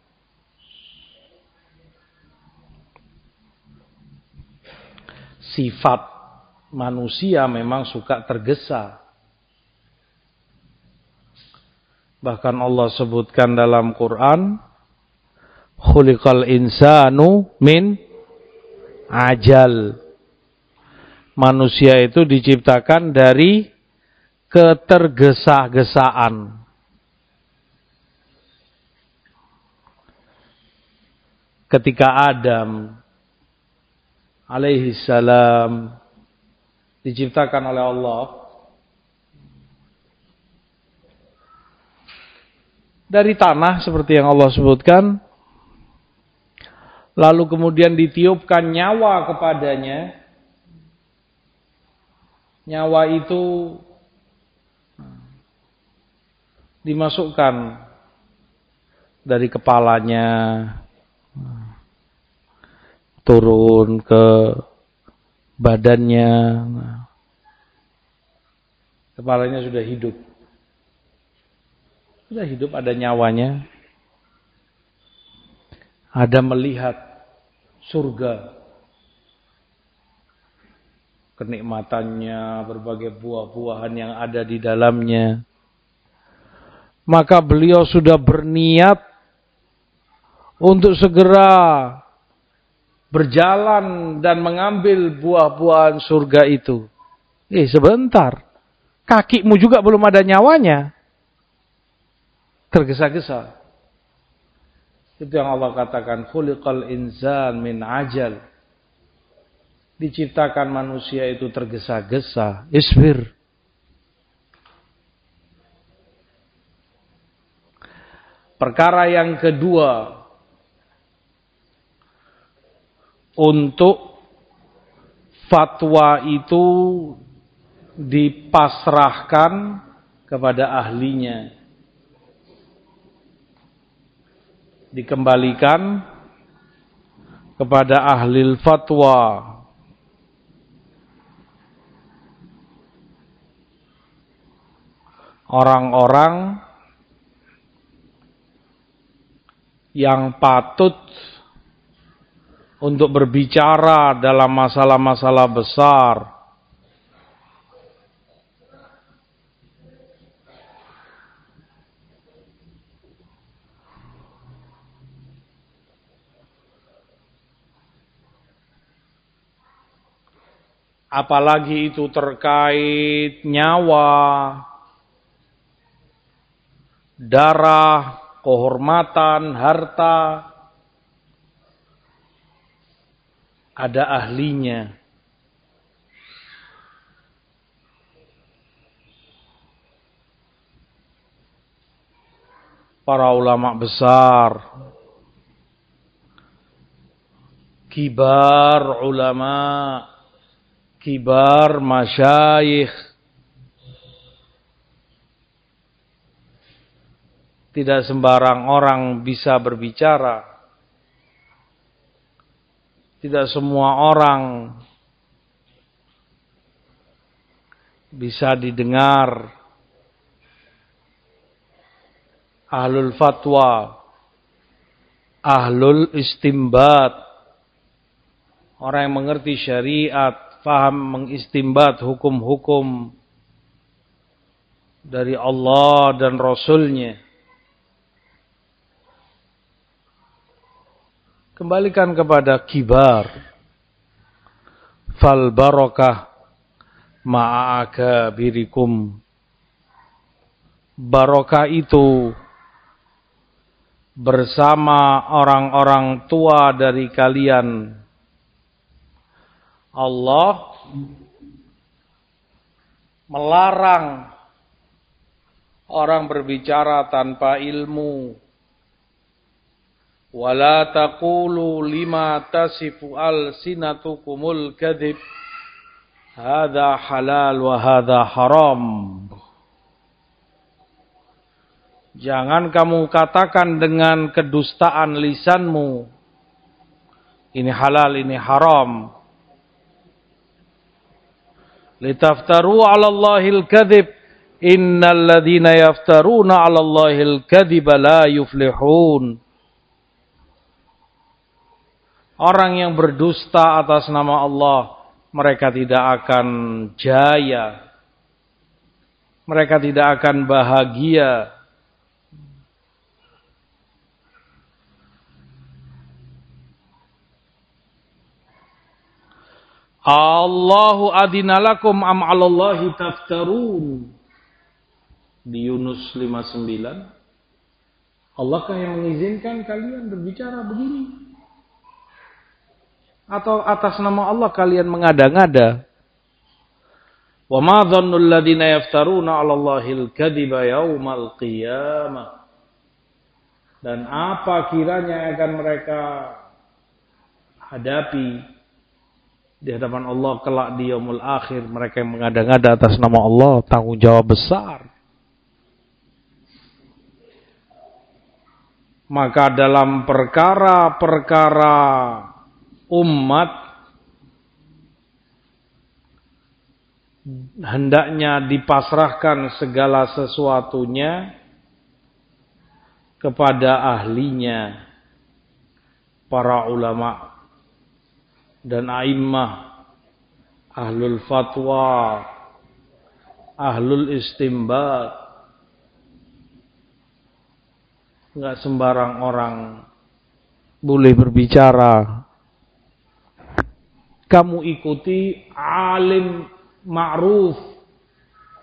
Sifat manusia memang suka tergesa. Bahkan Allah sebutkan dalam Quran, Khuliqal insanu min ajal. Manusia itu diciptakan dari ketergesa-gesaan. ketika Adam alaihi salam diciptakan oleh Allah. Dari tanah seperti yang Allah sebutkan lalu kemudian ditiupkan nyawa kepadanya. Nyawa itu dimasukkan dari kepalanya turun ke badannya. Kepalanya sudah hidup. Sudah hidup, ada nyawanya. Ada melihat surga. Kenikmatannya, berbagai buah-buahan yang ada di dalamnya. Maka beliau sudah berniat untuk segera berjalan dan mengambil buah-buahan surga itu. Eh sebentar, kakimu juga belum ada nyawanya. Tergesa-gesa. Itu yang Allah katakan, khuliqal insan min ajal. Diciptakan manusia itu tergesa-gesa. Isbir. Perkara yang kedua, untuk fatwa itu dipasrahkan kepada ahlinya. Dikembalikan kepada ahli fatwa. Orang-orang yang patut untuk berbicara dalam masalah-masalah besar. Apalagi itu terkait nyawa, darah, kehormatan, harta, ada ahlinya. Para ulama besar, kibar ulama, kibar masyayikh. Tidak sembarang orang bisa berbicara. Tidak semua orang bisa didengar ahlul fatwa, ahlul istimbat, orang yang mengerti syariat, faham mengistimbat hukum-hukum dari Allah dan Rasulnya. Kembalikan kepada kibar. Fal barokah ma'aka birikum. Barokah itu bersama orang-orang tua dari kalian. Allah melarang orang berbicara tanpa ilmu. Wala taqulu lima tasifu al-sinatukumul kadhib. Hada halal hada haram. Jangan kamu katakan dengan kedustaan lisanmu. Ini halal, ini haram. Litaftaru ala Allahil kadhib. Innal ladhina yaftaruna ala Allahil kadhib la yuflihun. Orang yang berdusta atas nama Allah, mereka tidak akan jaya. Mereka tidak akan bahagia. Allahu adinalakum am alallahi taftarun. Di Yunus 59. Allah kah yang mengizinkan kalian berbicara begini? Atau atas nama Allah kalian mengada-ngada? Wa ma dhannul ladina yaftaruna 'ala Allahil kadhiba yaumal qiyamah. Dan apa kiranya akan mereka hadapi di hadapan Allah kelak di yaumul akhir mereka yang mengada-ngada atas nama Allah tanggung jawab besar maka dalam perkara-perkara umat hendaknya dipasrahkan segala sesuatunya kepada ahlinya para ulama dan a'immah ahlul fatwa ahlul istimbat. Nggak sembarang orang boleh berbicara kamu ikuti alim ma'ruf.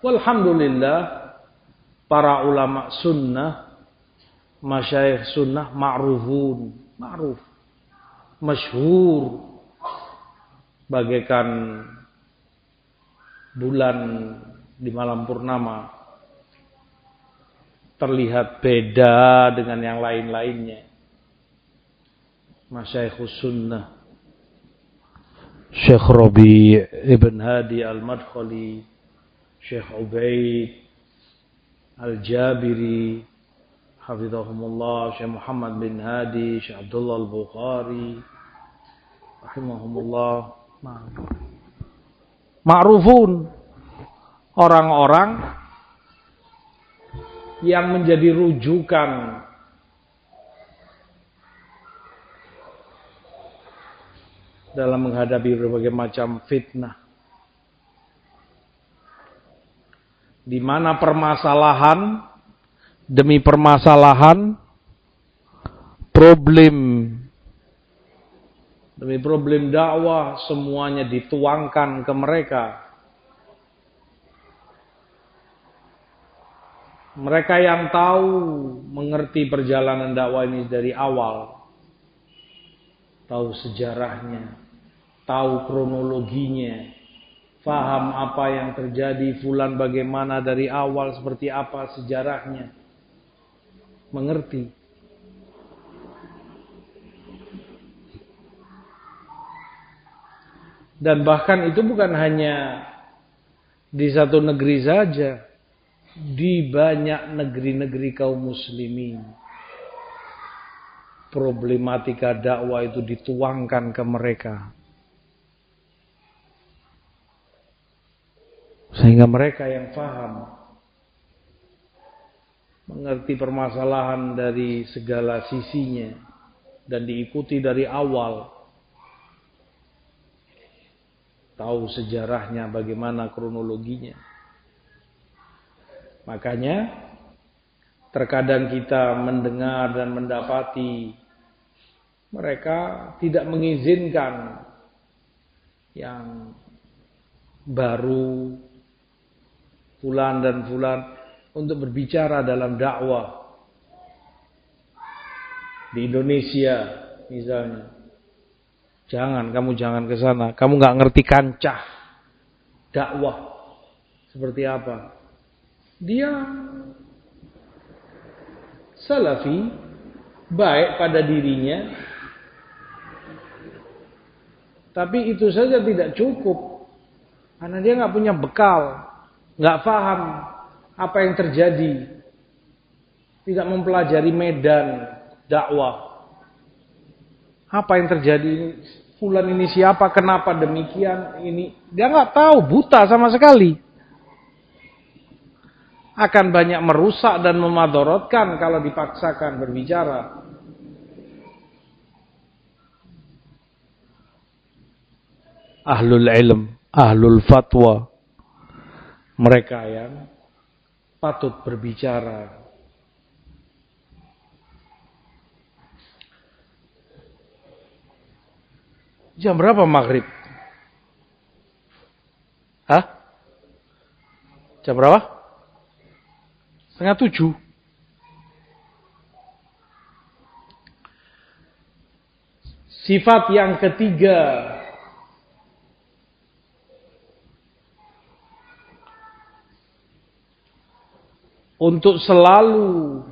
Walhamdulillah para ulama sunnah masyayikh sunnah ma'rufun. Ma'ruf. Masyhur. Bagaikan bulan di malam purnama. Terlihat beda dengan yang lain-lainnya. Masyaikhus sunnah Syekh Rabi Ibn Hadi Al-Madkhali Syekh Ubaid Al-Jabiri Hafizahumullah Syekh Muhammad bin Hadi Syekh Abdullah Al-Bukhari Rahimahumullah. Ma'rufun orang-orang yang menjadi rujukan dalam menghadapi berbagai macam fitnah. Di mana permasalahan demi permasalahan problem Demi problem dakwah semuanya dituangkan ke mereka. Mereka yang tahu mengerti perjalanan dakwah ini dari awal. Tahu sejarahnya, tahu kronologinya, faham apa yang terjadi, fulan bagaimana dari awal, seperti apa sejarahnya. mengerti. Dan bahkan itu bukan hanya di satu negeri saja, di banyak negeri-negeri kaum muslimin. Problematika dakwah itu dituangkan ke mereka. Sehingga mereka yang faham mengerti permasalahan dari segala sisinya dan diikuti dari awal tahu sejarahnya bagaimana kronologinya. Makanya terkadang kita mendengar dan mendapati mereka tidak mengizinkan yang baru fulan dan fulan untuk berbicara dalam dakwah di Indonesia misalnya. Jangan, kamu jangan ke sana. Kamu nggak ngerti kancah dakwah seperti apa. Dia salafi baik pada dirinya tapi itu saja tidak cukup karena dia nggak punya bekal, nggak paham apa yang terjadi. Tidak mempelajari medan dakwah. Apa yang terjadi ini? Fulan ini siapa? Kenapa demikian? Ini dia nggak tahu, buta sama sekali. Akan banyak merusak dan memadorotkan kalau dipaksakan berbicara. Ahlul ilm, ahlul fatwa, mereka yang patut berbicara. Jam berapa maghrib? Hah? Jam berapa? Setengah tujuh. Sifat yang ketiga untuk selalu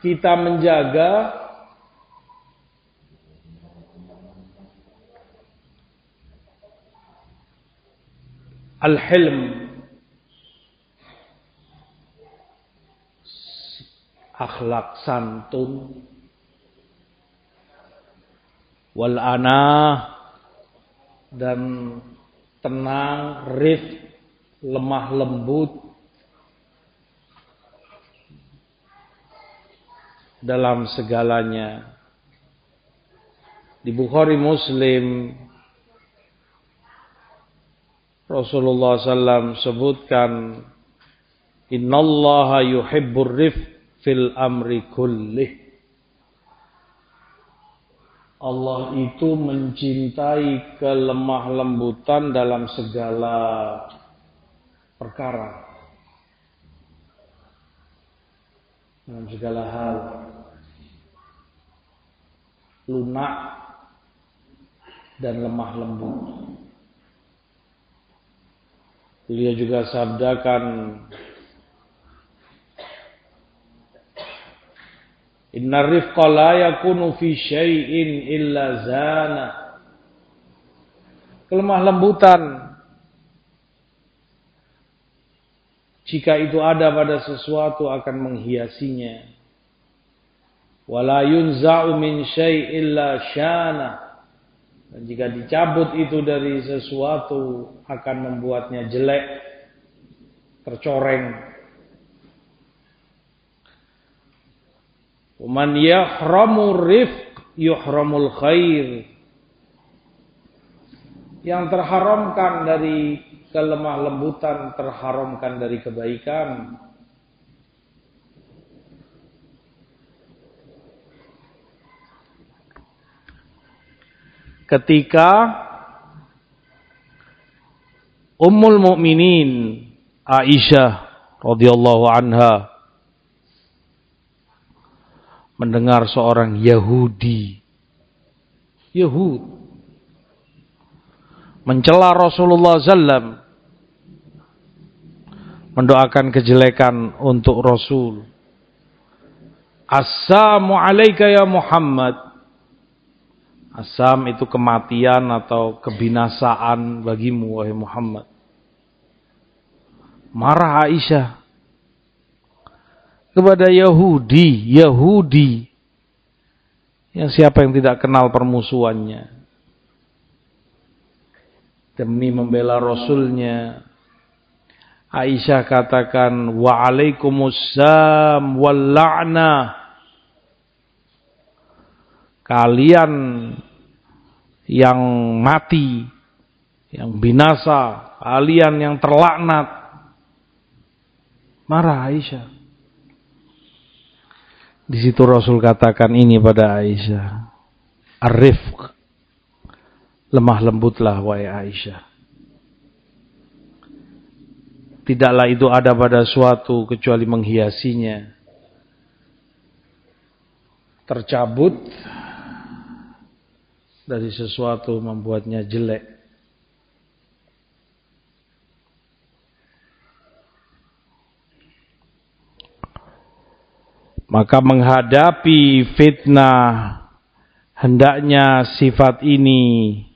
kita menjaga al-hilm. Akhlak santun. Wal anah dan tenang, rif, lemah lembut dalam segalanya. Di Bukhari Muslim Rasulullah SAW sebutkan Innallaha yuhibbur rif fil amri kullih Allah itu mencintai kelemah lembutan dalam segala perkara. Dalam segala hal lunak dan lemah lembut. Beliau juga sabdakan Inna rifqa la yakunu fi syai'in illa zana. Kelemah lembutan jika itu ada pada sesuatu akan menghiasinya. Wala yunza'u min illa syana. Dan jika dicabut itu dari sesuatu akan membuatnya jelek tercoreng. Man yahramu rifq yuhramul khair. Yang terharamkan dari kelemah lembutan terharamkan dari kebaikan. Ketika Ummul Mukminin Aisyah radhiyallahu anha mendengar seorang Yahudi. Yahud mencela Rasulullah sallam. Mendoakan kejelekan untuk Rasul. Assalamu alayka ya Muhammad. Asam itu kematian atau kebinasaan bagimu wahai Muhammad. Marah Aisyah. Kepada Yahudi, Yahudi. Yang siapa yang tidak kenal permusuhannya demi membela Rasulnya Aisyah katakan wa'alaikumussalam wal la'nah kalian yang mati, yang binasa, kalian yang terlaknat. Marah Aisyah. Di situ Rasul katakan ini pada Aisyah. Arif. Lemah lembutlah wahai Aisyah. Tidaklah itu ada pada suatu kecuali menghiasinya. Tercabut dari sesuatu membuatnya jelek. Maka menghadapi fitnah hendaknya sifat ini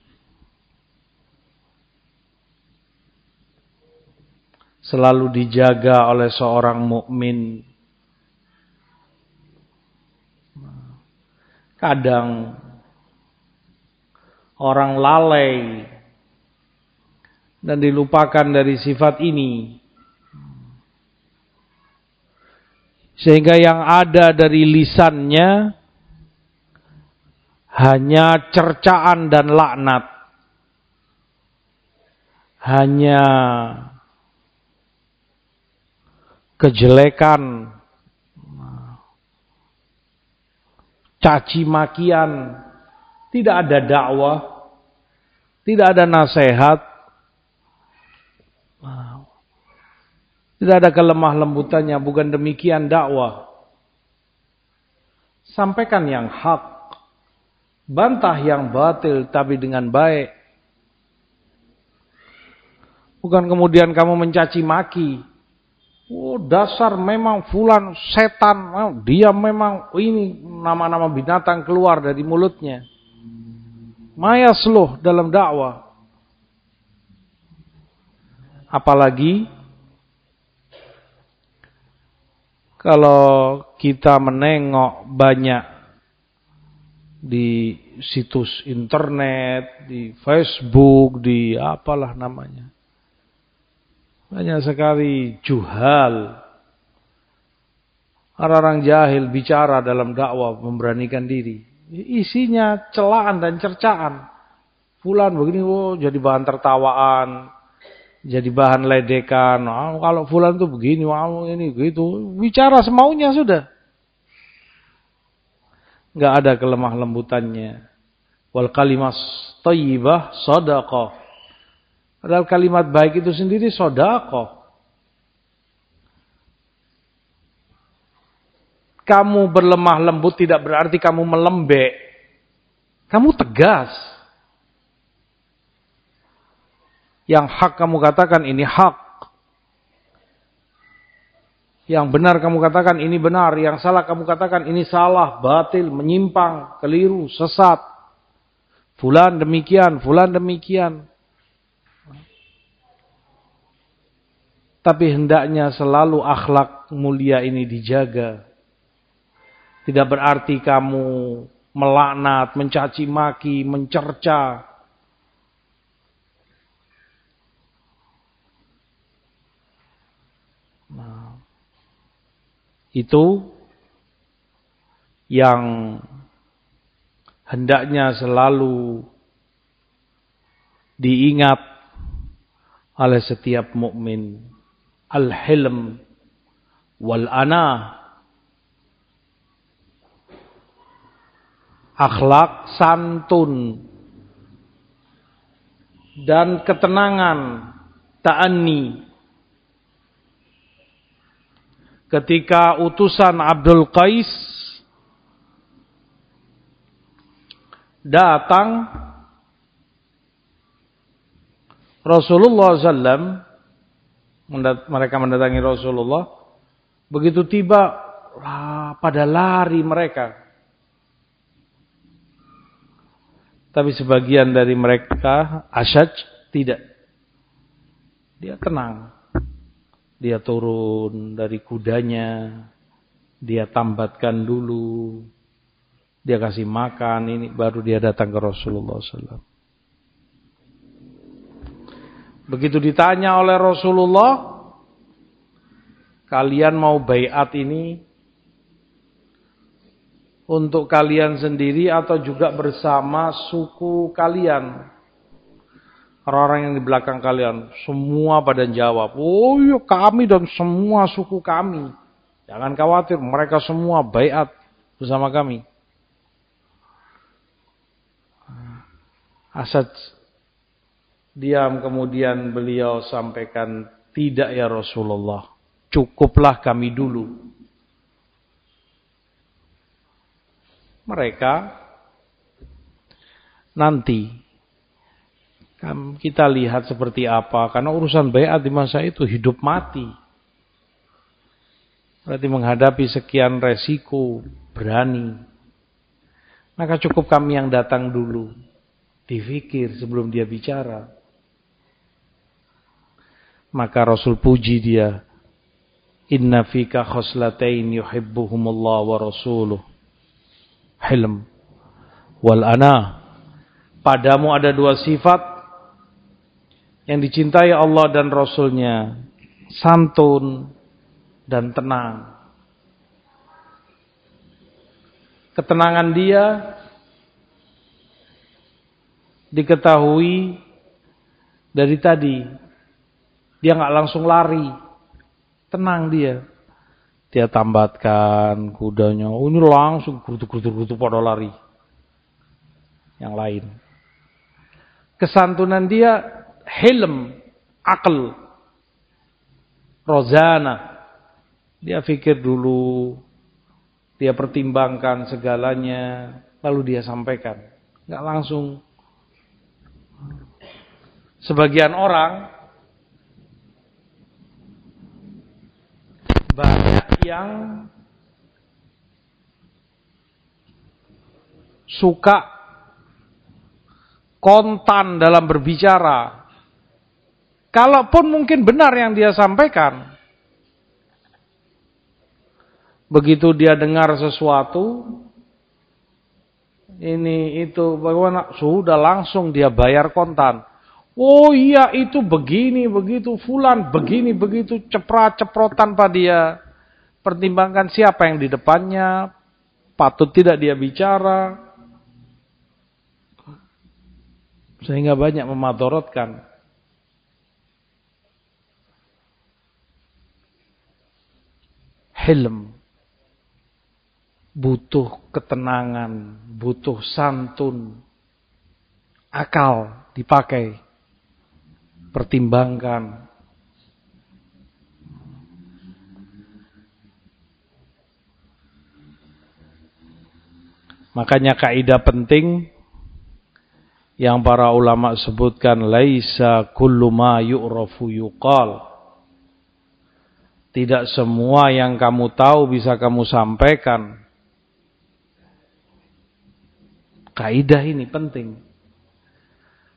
selalu dijaga oleh seorang mukmin. Kadang orang lalai dan dilupakan dari sifat ini. Sehingga yang ada dari lisannya hanya cercaan dan laknat. Hanya kejelekan, caci makian, tidak ada dakwah, tidak ada nasihat, tidak ada kelemah lembutannya, bukan demikian dakwah. Sampaikan yang hak, bantah yang batil tapi dengan baik. Bukan kemudian kamu mencaci maki. Oh dasar memang fulan setan, oh, dia memang ini nama-nama binatang keluar dari mulutnya mayasluh dalam dakwah. Apalagi kalau kita menengok banyak di situs internet, di Facebook, di apalah namanya. Banyak sekali juhal. Orang-orang jahil bicara dalam dakwah memberanikan diri. Isinya celaan dan cercaan. Fulan begini, oh jadi bahan tertawaan. Jadi bahan ledekan. Oh, kalau fulan tuh begini, oh, ini gitu. Bicara semaunya sudah. Enggak ada kelemah lembutannya. Wal kalimat thayyibah sadaqah. Padahal kalimat baik itu sendiri sodako. kamu berlemah lembut tidak berarti kamu melembek. Kamu tegas. Yang hak kamu katakan ini hak. Yang benar kamu katakan ini benar. Yang salah kamu katakan ini salah, batil, menyimpang, keliru, sesat. Fulan demikian, fulan demikian. Tapi hendaknya selalu akhlak mulia ini dijaga. Tidak berarti kamu melaknat, mencaci maki, mencerca. Nah, itu yang hendaknya selalu diingat oleh setiap mukmin. Al-hilm wal ana akhlak santun dan ketenangan ta'anni. Ketika utusan Abdul Qais datang Rasulullah SAW mereka mendatangi Rasulullah begitu tiba pada lari mereka. Tapi sebagian dari mereka asyaj tidak. Dia tenang. Dia turun dari kudanya. Dia tambatkan dulu. Dia kasih makan ini baru dia datang ke Rasulullah SAW. Begitu ditanya oleh Rasulullah, kalian mau bayat ini untuk kalian sendiri atau juga bersama suku kalian. Orang-orang yang di belakang kalian semua pada jawab, "Oh iya kami dan semua suku kami." Jangan khawatir, mereka semua bayat bersama kami. Asad diam kemudian beliau sampaikan, "Tidak ya Rasulullah, cukuplah kami dulu." Mereka nanti kita lihat seperti apa karena urusan bayat di masa itu hidup mati. Berarti menghadapi sekian resiko berani. Maka cukup kami yang datang dulu. Difikir sebelum dia bicara. Maka Rasul puji dia. Inna fika khoslatain yuhibbuhumullah wa rasuluh hilm wal ana. Padamu ada dua sifat yang dicintai Allah dan Rasulnya. Santun dan tenang. Ketenangan dia diketahui dari tadi. Dia nggak langsung lari. Tenang dia. Dia tambatkan kudanya. Oh, ini langsung kutu-kutu-kutu pada lari. Yang lain. Kesantunan dia helm, akal, rozana. Dia pikir dulu, dia pertimbangkan segalanya, lalu dia sampaikan. Nggak langsung. Sebagian orang banyak yang suka kontan dalam berbicara. Kalaupun mungkin benar yang dia sampaikan. Begitu dia dengar sesuatu, ini itu bagaimana sudah langsung dia bayar kontan. Oh iya itu begini begitu. Fulan begini begitu. Ceprat ceprot tanpa dia. Pertimbangkan siapa yang di depannya, patut tidak dia bicara, sehingga banyak memadorotkan. Hilm, butuh ketenangan, butuh santun, akal dipakai, pertimbangkan, Makanya kaidah penting yang para ulama sebutkan laisa kullu ma yu'rafu yuqal. Tidak semua yang kamu tahu bisa kamu sampaikan. Kaidah ini penting.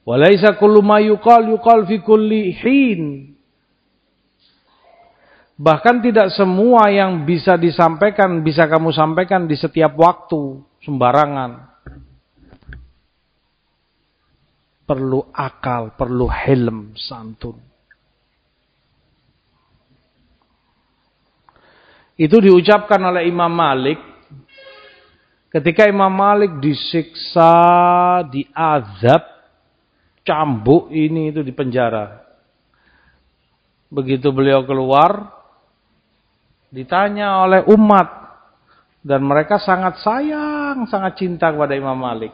Walaisa kullu ma yuqal yuqal fi kulli hin. Bahkan tidak semua yang bisa disampaikan bisa kamu sampaikan di setiap waktu sembarangan. Perlu akal, perlu helm, santun. Itu diucapkan oleh Imam Malik ketika Imam Malik disiksa, diazab, cambuk ini itu di penjara. Begitu beliau keluar, ditanya oleh umat dan mereka sangat sayang, sangat cinta kepada Imam Malik.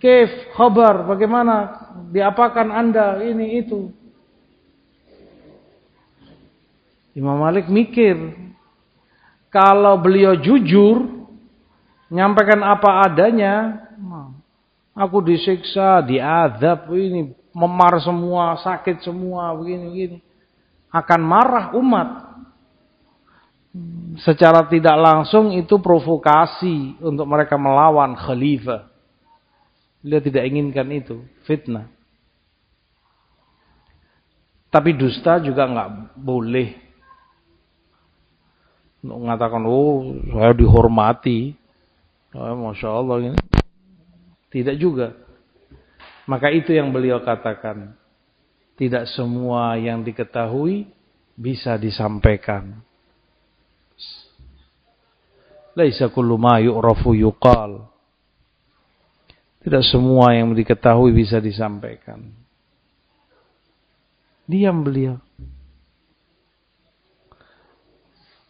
Kef, khabar, bagaimana? Diapakan anda ini itu? Imam Malik mikir, kalau beliau jujur, nyampaikan apa adanya, aku disiksa, diadab, ini memar semua, sakit semua, begini-begini. Akan marah umat. secara tidak langsung itu provokasi untuk mereka melawan khalifah. Dia tidak inginkan itu, fitnah. Tapi dusta juga nggak boleh. Untuk mengatakan, oh saya dihormati. Oh, Masya Allah ini. Tidak juga. Maka itu yang beliau katakan. Tidak semua yang diketahui bisa disampaikan. Laisa kullu ma yu'rafu yuqal. Tidak semua yang diketahui bisa disampaikan. Diam beliau.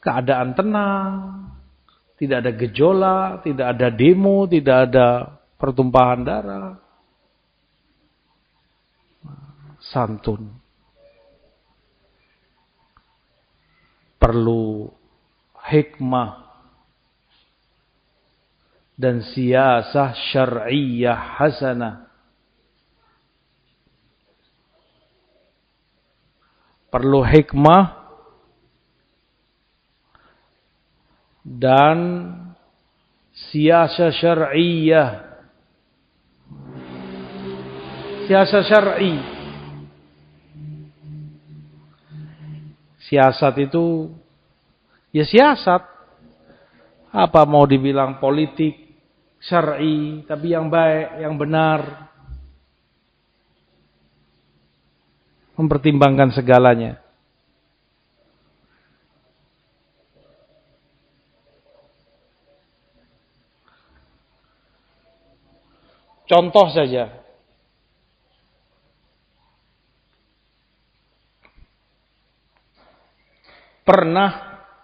Keadaan tenang, tidak ada gejolak, tidak ada demo, tidak ada pertumpahan darah. Santun. Perlu hikmah dan siasah syar'iyah hasanah perlu hikmah dan siasa syar'iyah siasa syar'i siasat itu ya siasat apa mau dibilang politik syar'i tapi yang baik yang benar mempertimbangkan segalanya. Contoh saja. Pernah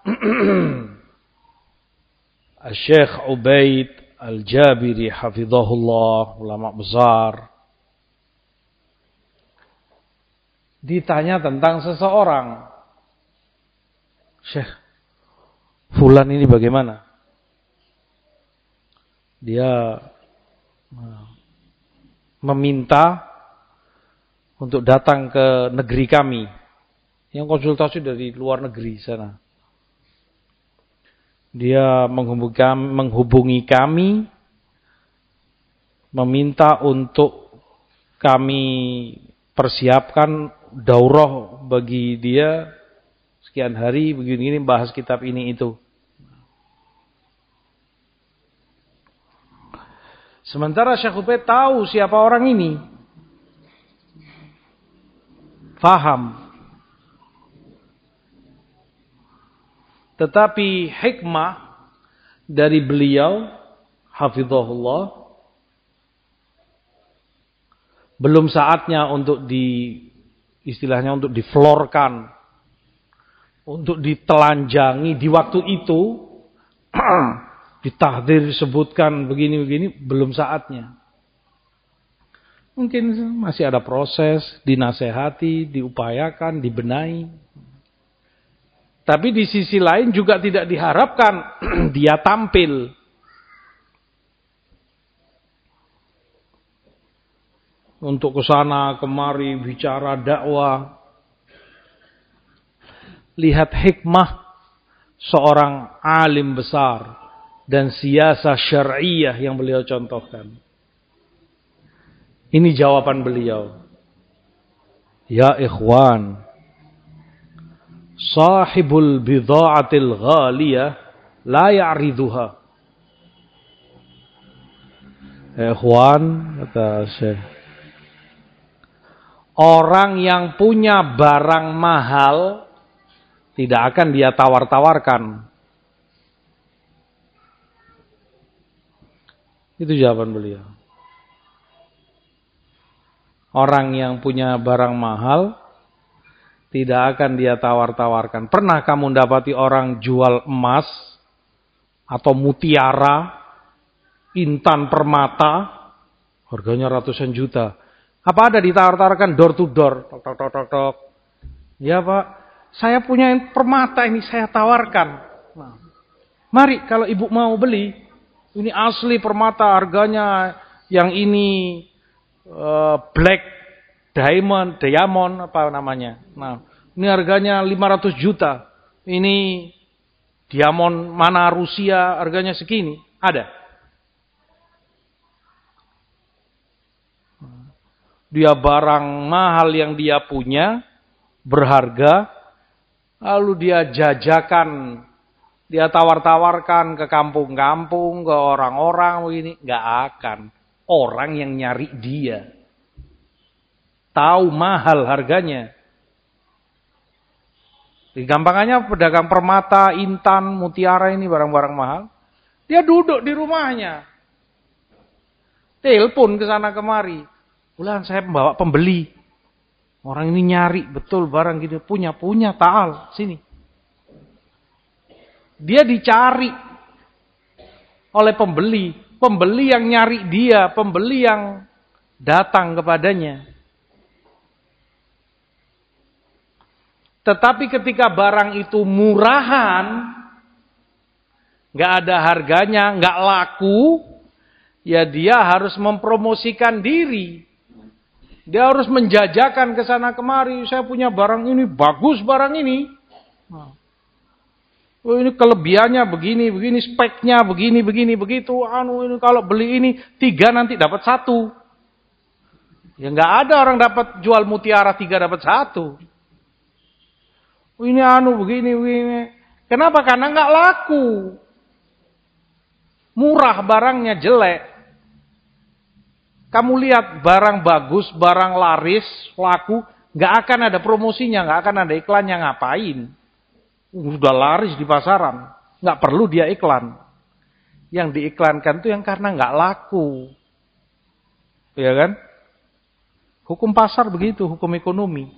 Syekh Ubaid Al-Jabiri hafizahullah ulama besar ditanya tentang seseorang. Syekh, Fulan ini bagaimana? Dia uh, meminta untuk datang ke negeri kami. Yang konsultasi dari luar negeri sana. Dia menghubungi kami, meminta untuk kami persiapkan daurah bagi dia sekian hari begini-gini bahas kitab ini itu. Sementara Syekh tahu siapa orang ini. Faham. Tetapi hikmah dari beliau hafizahullah belum saatnya untuk di istilahnya untuk diflorkan, untuk ditelanjangi di waktu itu, ditahdir disebutkan begini-begini, belum saatnya. Mungkin masih ada proses, dinasehati, diupayakan, dibenahi. Tapi di sisi lain juga tidak diharapkan dia tampil untuk ke sana kemari bicara dakwah. Lihat hikmah seorang alim besar dan siasa syariah yang beliau contohkan. Ini jawaban beliau. Ya ikhwan, sahibul bidha'atil ghaliyah la ya'riduha. Ikhwan, kata Syekh Orang yang punya barang mahal tidak akan dia tawar-tawarkan. Itu jawaban beliau. Orang yang punya barang mahal tidak akan dia tawar-tawarkan. Pernah kamu dapati orang jual emas atau mutiara, intan permata, harganya ratusan juta. Apa ada ditawar-tawarkan door to door? Tok, tok, tok, tok, tok. Ya Pak, saya punya permata ini saya tawarkan. Nah, mari kalau ibu mau beli, ini asli permata harganya yang ini uh, black diamond, diamond apa namanya. Nah, ini harganya 500 juta. Ini Diamond mana Rusia harganya segini? Ada. Dia barang mahal yang dia punya, berharga, lalu dia jajakan, dia tawar-tawarkan ke kampung-kampung, ke orang-orang begini, nggak akan. Orang yang nyari dia. Tahu mahal harganya. Gampangannya pedagang permata, intan, mutiara ini barang-barang mahal. Dia duduk di rumahnya. Telepon ke sana kemari. Bulan saya membawa pembeli. Orang ini nyari betul barang gitu. Punya, punya, taal. Sini. Dia dicari oleh pembeli. Pembeli yang nyari dia. Pembeli yang datang kepadanya. Tetapi ketika barang itu murahan, nggak ada harganya, nggak laku, ya dia harus mempromosikan diri. Dia harus menjajakan ke sana kemari. Saya punya barang ini, bagus barang ini. Oh ini kelebihannya begini, begini, speknya begini, begini, begitu. Anu ini kalau beli ini tiga nanti dapat satu. Ya nggak ada orang dapat jual mutiara tiga dapat satu. Ini anu begini begini. Kenapa? Karena nggak laku. Murah barangnya jelek. Kamu lihat barang bagus, barang laris, laku, nggak akan ada promosinya, nggak akan ada iklannya ngapain. Sudah laris di pasaran, nggak perlu dia iklan. Yang diiklankan itu yang karena nggak laku, ya kan? Hukum pasar begitu, hukum ekonomi.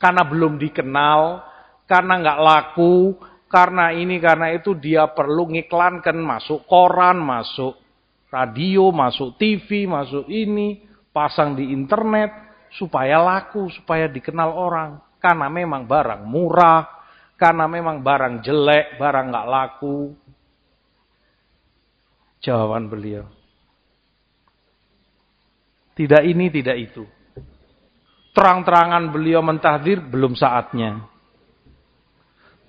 Karena belum dikenal, karena nggak laku, karena ini, karena itu dia perlu ngiklankan masuk koran, masuk radio, masuk TV, masuk ini, pasang di internet, supaya laku, supaya dikenal orang. Karena memang barang murah, karena memang barang jelek, barang nggak laku. Jawaban beliau. Tidak ini, tidak itu. Terang-terangan beliau mentahdir, belum saatnya.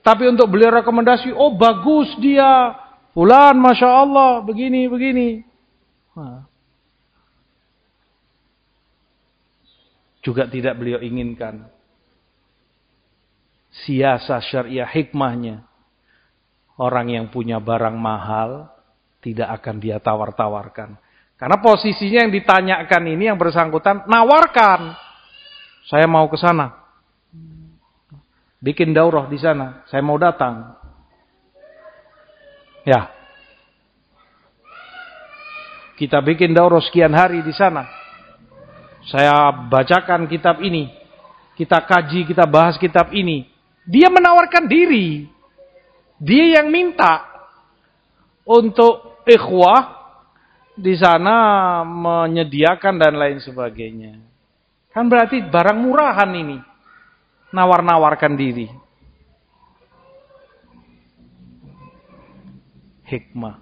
Tapi untuk beliau rekomendasi, oh bagus dia. Fulan, Masya Allah, begini, begini. Nah. Juga tidak beliau inginkan. Siasa syariah hikmahnya. Orang yang punya barang mahal, tidak akan dia tawar-tawarkan. Karena posisinya yang ditanyakan ini yang bersangkutan, nawarkan. Saya mau ke sana bikin daurah di sana. Saya mau datang. Ya. Kita bikin daurah sekian hari di sana. Saya bacakan kitab ini. Kita kaji, kita bahas kitab ini. Dia menawarkan diri. Dia yang minta untuk ikhwah di sana menyediakan dan lain sebagainya. Kan berarti barang murahan ini nawar-nawarkan diri. Hikmah.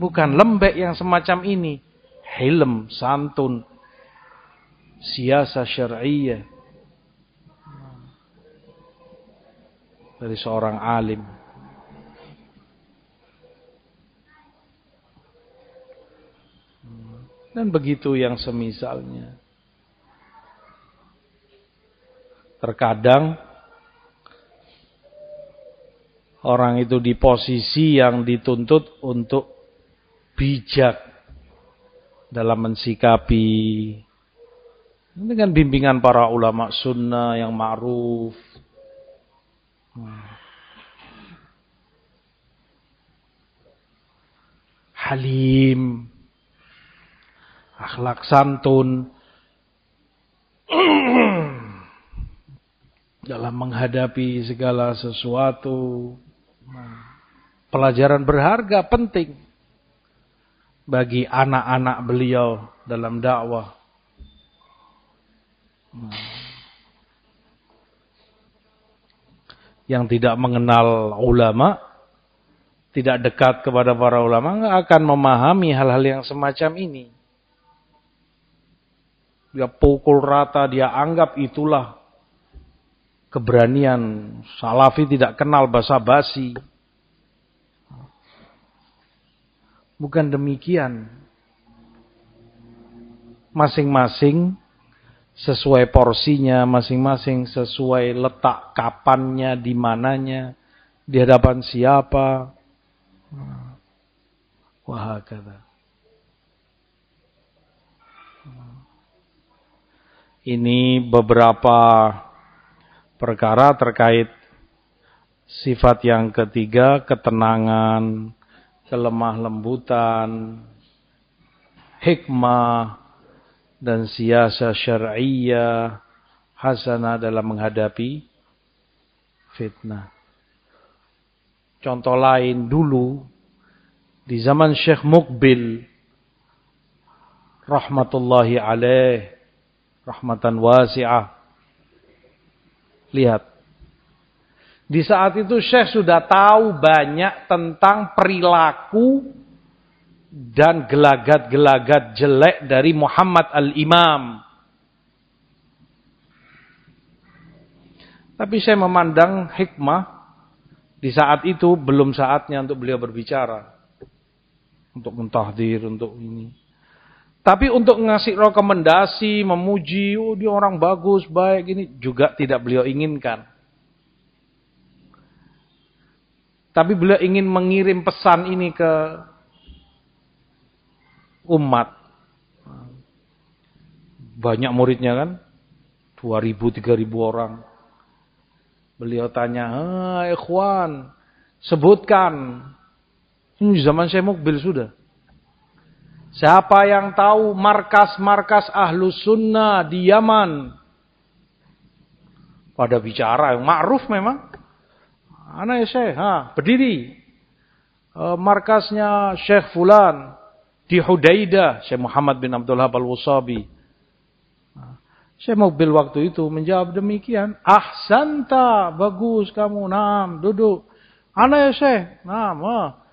Bukan lembek yang semacam ini. Hilm, santun. Siasa syariah. Dari seorang alim. Dan begitu yang semisalnya. Terkadang orang itu di posisi yang dituntut untuk bijak dalam mensikapi dengan bimbingan para ulama sunnah yang ma'ruf. Halim, akhlak santun, dalam menghadapi segala sesuatu. Pelajaran berharga penting bagi anak-anak beliau dalam dakwah. Yang tidak mengenal ulama, tidak dekat kepada para ulama, nggak akan memahami hal-hal yang semacam ini. Dia pukul rata, dia anggap itulah keberanian. Salafi tidak kenal basa-basi. Bukan demikian. Masing-masing sesuai porsinya, masing-masing sesuai letak kapannya, di mananya, di hadapan siapa. Wah, kata. Ini beberapa perkara terkait sifat yang ketiga, ketenangan, kelemah lembutan, hikmah, dan siasa syariah hasanah dalam menghadapi fitnah. Contoh lain dulu di zaman Syekh Mukbil rahmatullahi alaih rahmatan wasi'ah Lihat. Di saat itu Syekh sudah tahu banyak tentang perilaku dan gelagat-gelagat jelek dari Muhammad al-Imam. Tapi saya memandang hikmah di saat itu belum saatnya untuk beliau berbicara. Untuk mentahdir, untuk ini. Tapi untuk ngasih rekomendasi, memuji, oh dia orang bagus, baik ini juga tidak beliau inginkan. Tapi beliau ingin mengirim pesan ini ke umat. Banyak muridnya kan? 2000, 3000 orang. Beliau tanya, "Ah, ikhwan, sebutkan." Ini zaman saya mobil sudah. Siapa yang tahu markas-markas ahlu sunnah di Yaman? Pada bicara yang ma'ruf memang. Ana ya Syekh, ha, berdiri. E, markasnya Syekh Fulan di Hudaidah, Syekh Muhammad bin Abdullah al-Wasabi. Syekh mobil waktu itu menjawab demikian. Ahsanta, bagus kamu, nam, duduk. Ana ya Syekh, nam, ha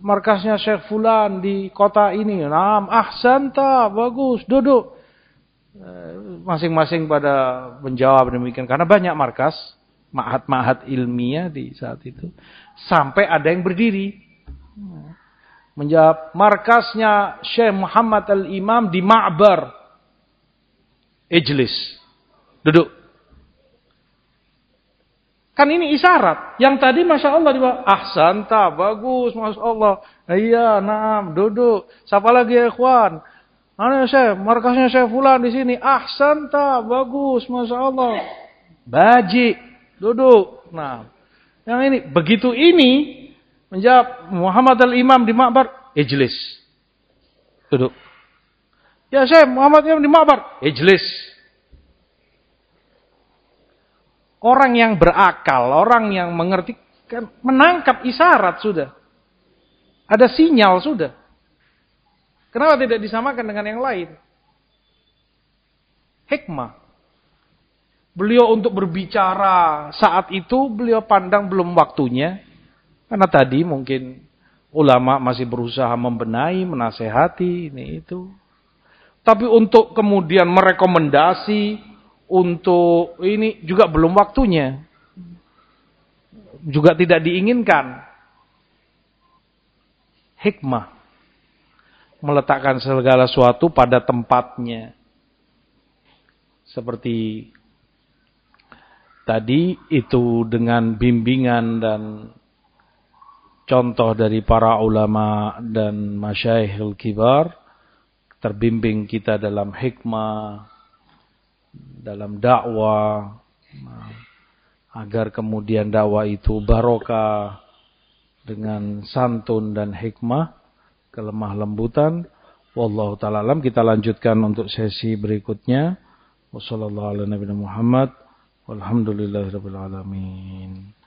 markasnya Syekh Fulan di kota ini. Nah, ahsanta, bagus, duduk. Eh, masing-masing pada menjawab demikian. Karena banyak markas, mahat-mahat ilmiah di saat itu. Sampai ada yang berdiri. Menjawab, markasnya Syekh Muhammad al-Imam di Ma'bar. Ijlis. Duduk. Kan ini isyarat. Yang tadi Masya Allah juga, ahsanta, bagus Masya Allah. Iya, naam, duduk. Siapa lagi ya ikhwan? Mana saya? Markasnya saya fulan di sini. Ahsanta, bagus Masya Allah. Baji, duduk. Nah, yang ini, begitu ini, menjawab Muhammad al-Imam di Ma'bar, ijlis. Duduk. Ya saya Muhammad al-Imam di Ma'bar, ijlis. Orang yang berakal, orang yang mengerti, kan menangkap isyarat sudah. Ada sinyal sudah. Kenapa tidak disamakan dengan yang lain? Hikmah. Beliau untuk berbicara saat itu beliau pandang belum waktunya. Karena tadi mungkin ulama masih berusaha membenahi, menasehati, ini itu. Tapi untuk kemudian merekomendasi, untuk ini juga belum waktunya. Juga tidak diinginkan. Hikmah. Meletakkan segala sesuatu pada tempatnya. Seperti tadi itu dengan bimbingan dan contoh dari para ulama dan masyaihul kibar terbimbing kita dalam hikmah dalam dakwah agar kemudian dakwah itu barokah dengan santun dan hikmah, kelemah lembutan. Wallahu taala alam kita lanjutkan untuk sesi berikutnya. Wassalamualaikum warahmatullahi wabarakatuh. Walhamdulillahirabbil alamin.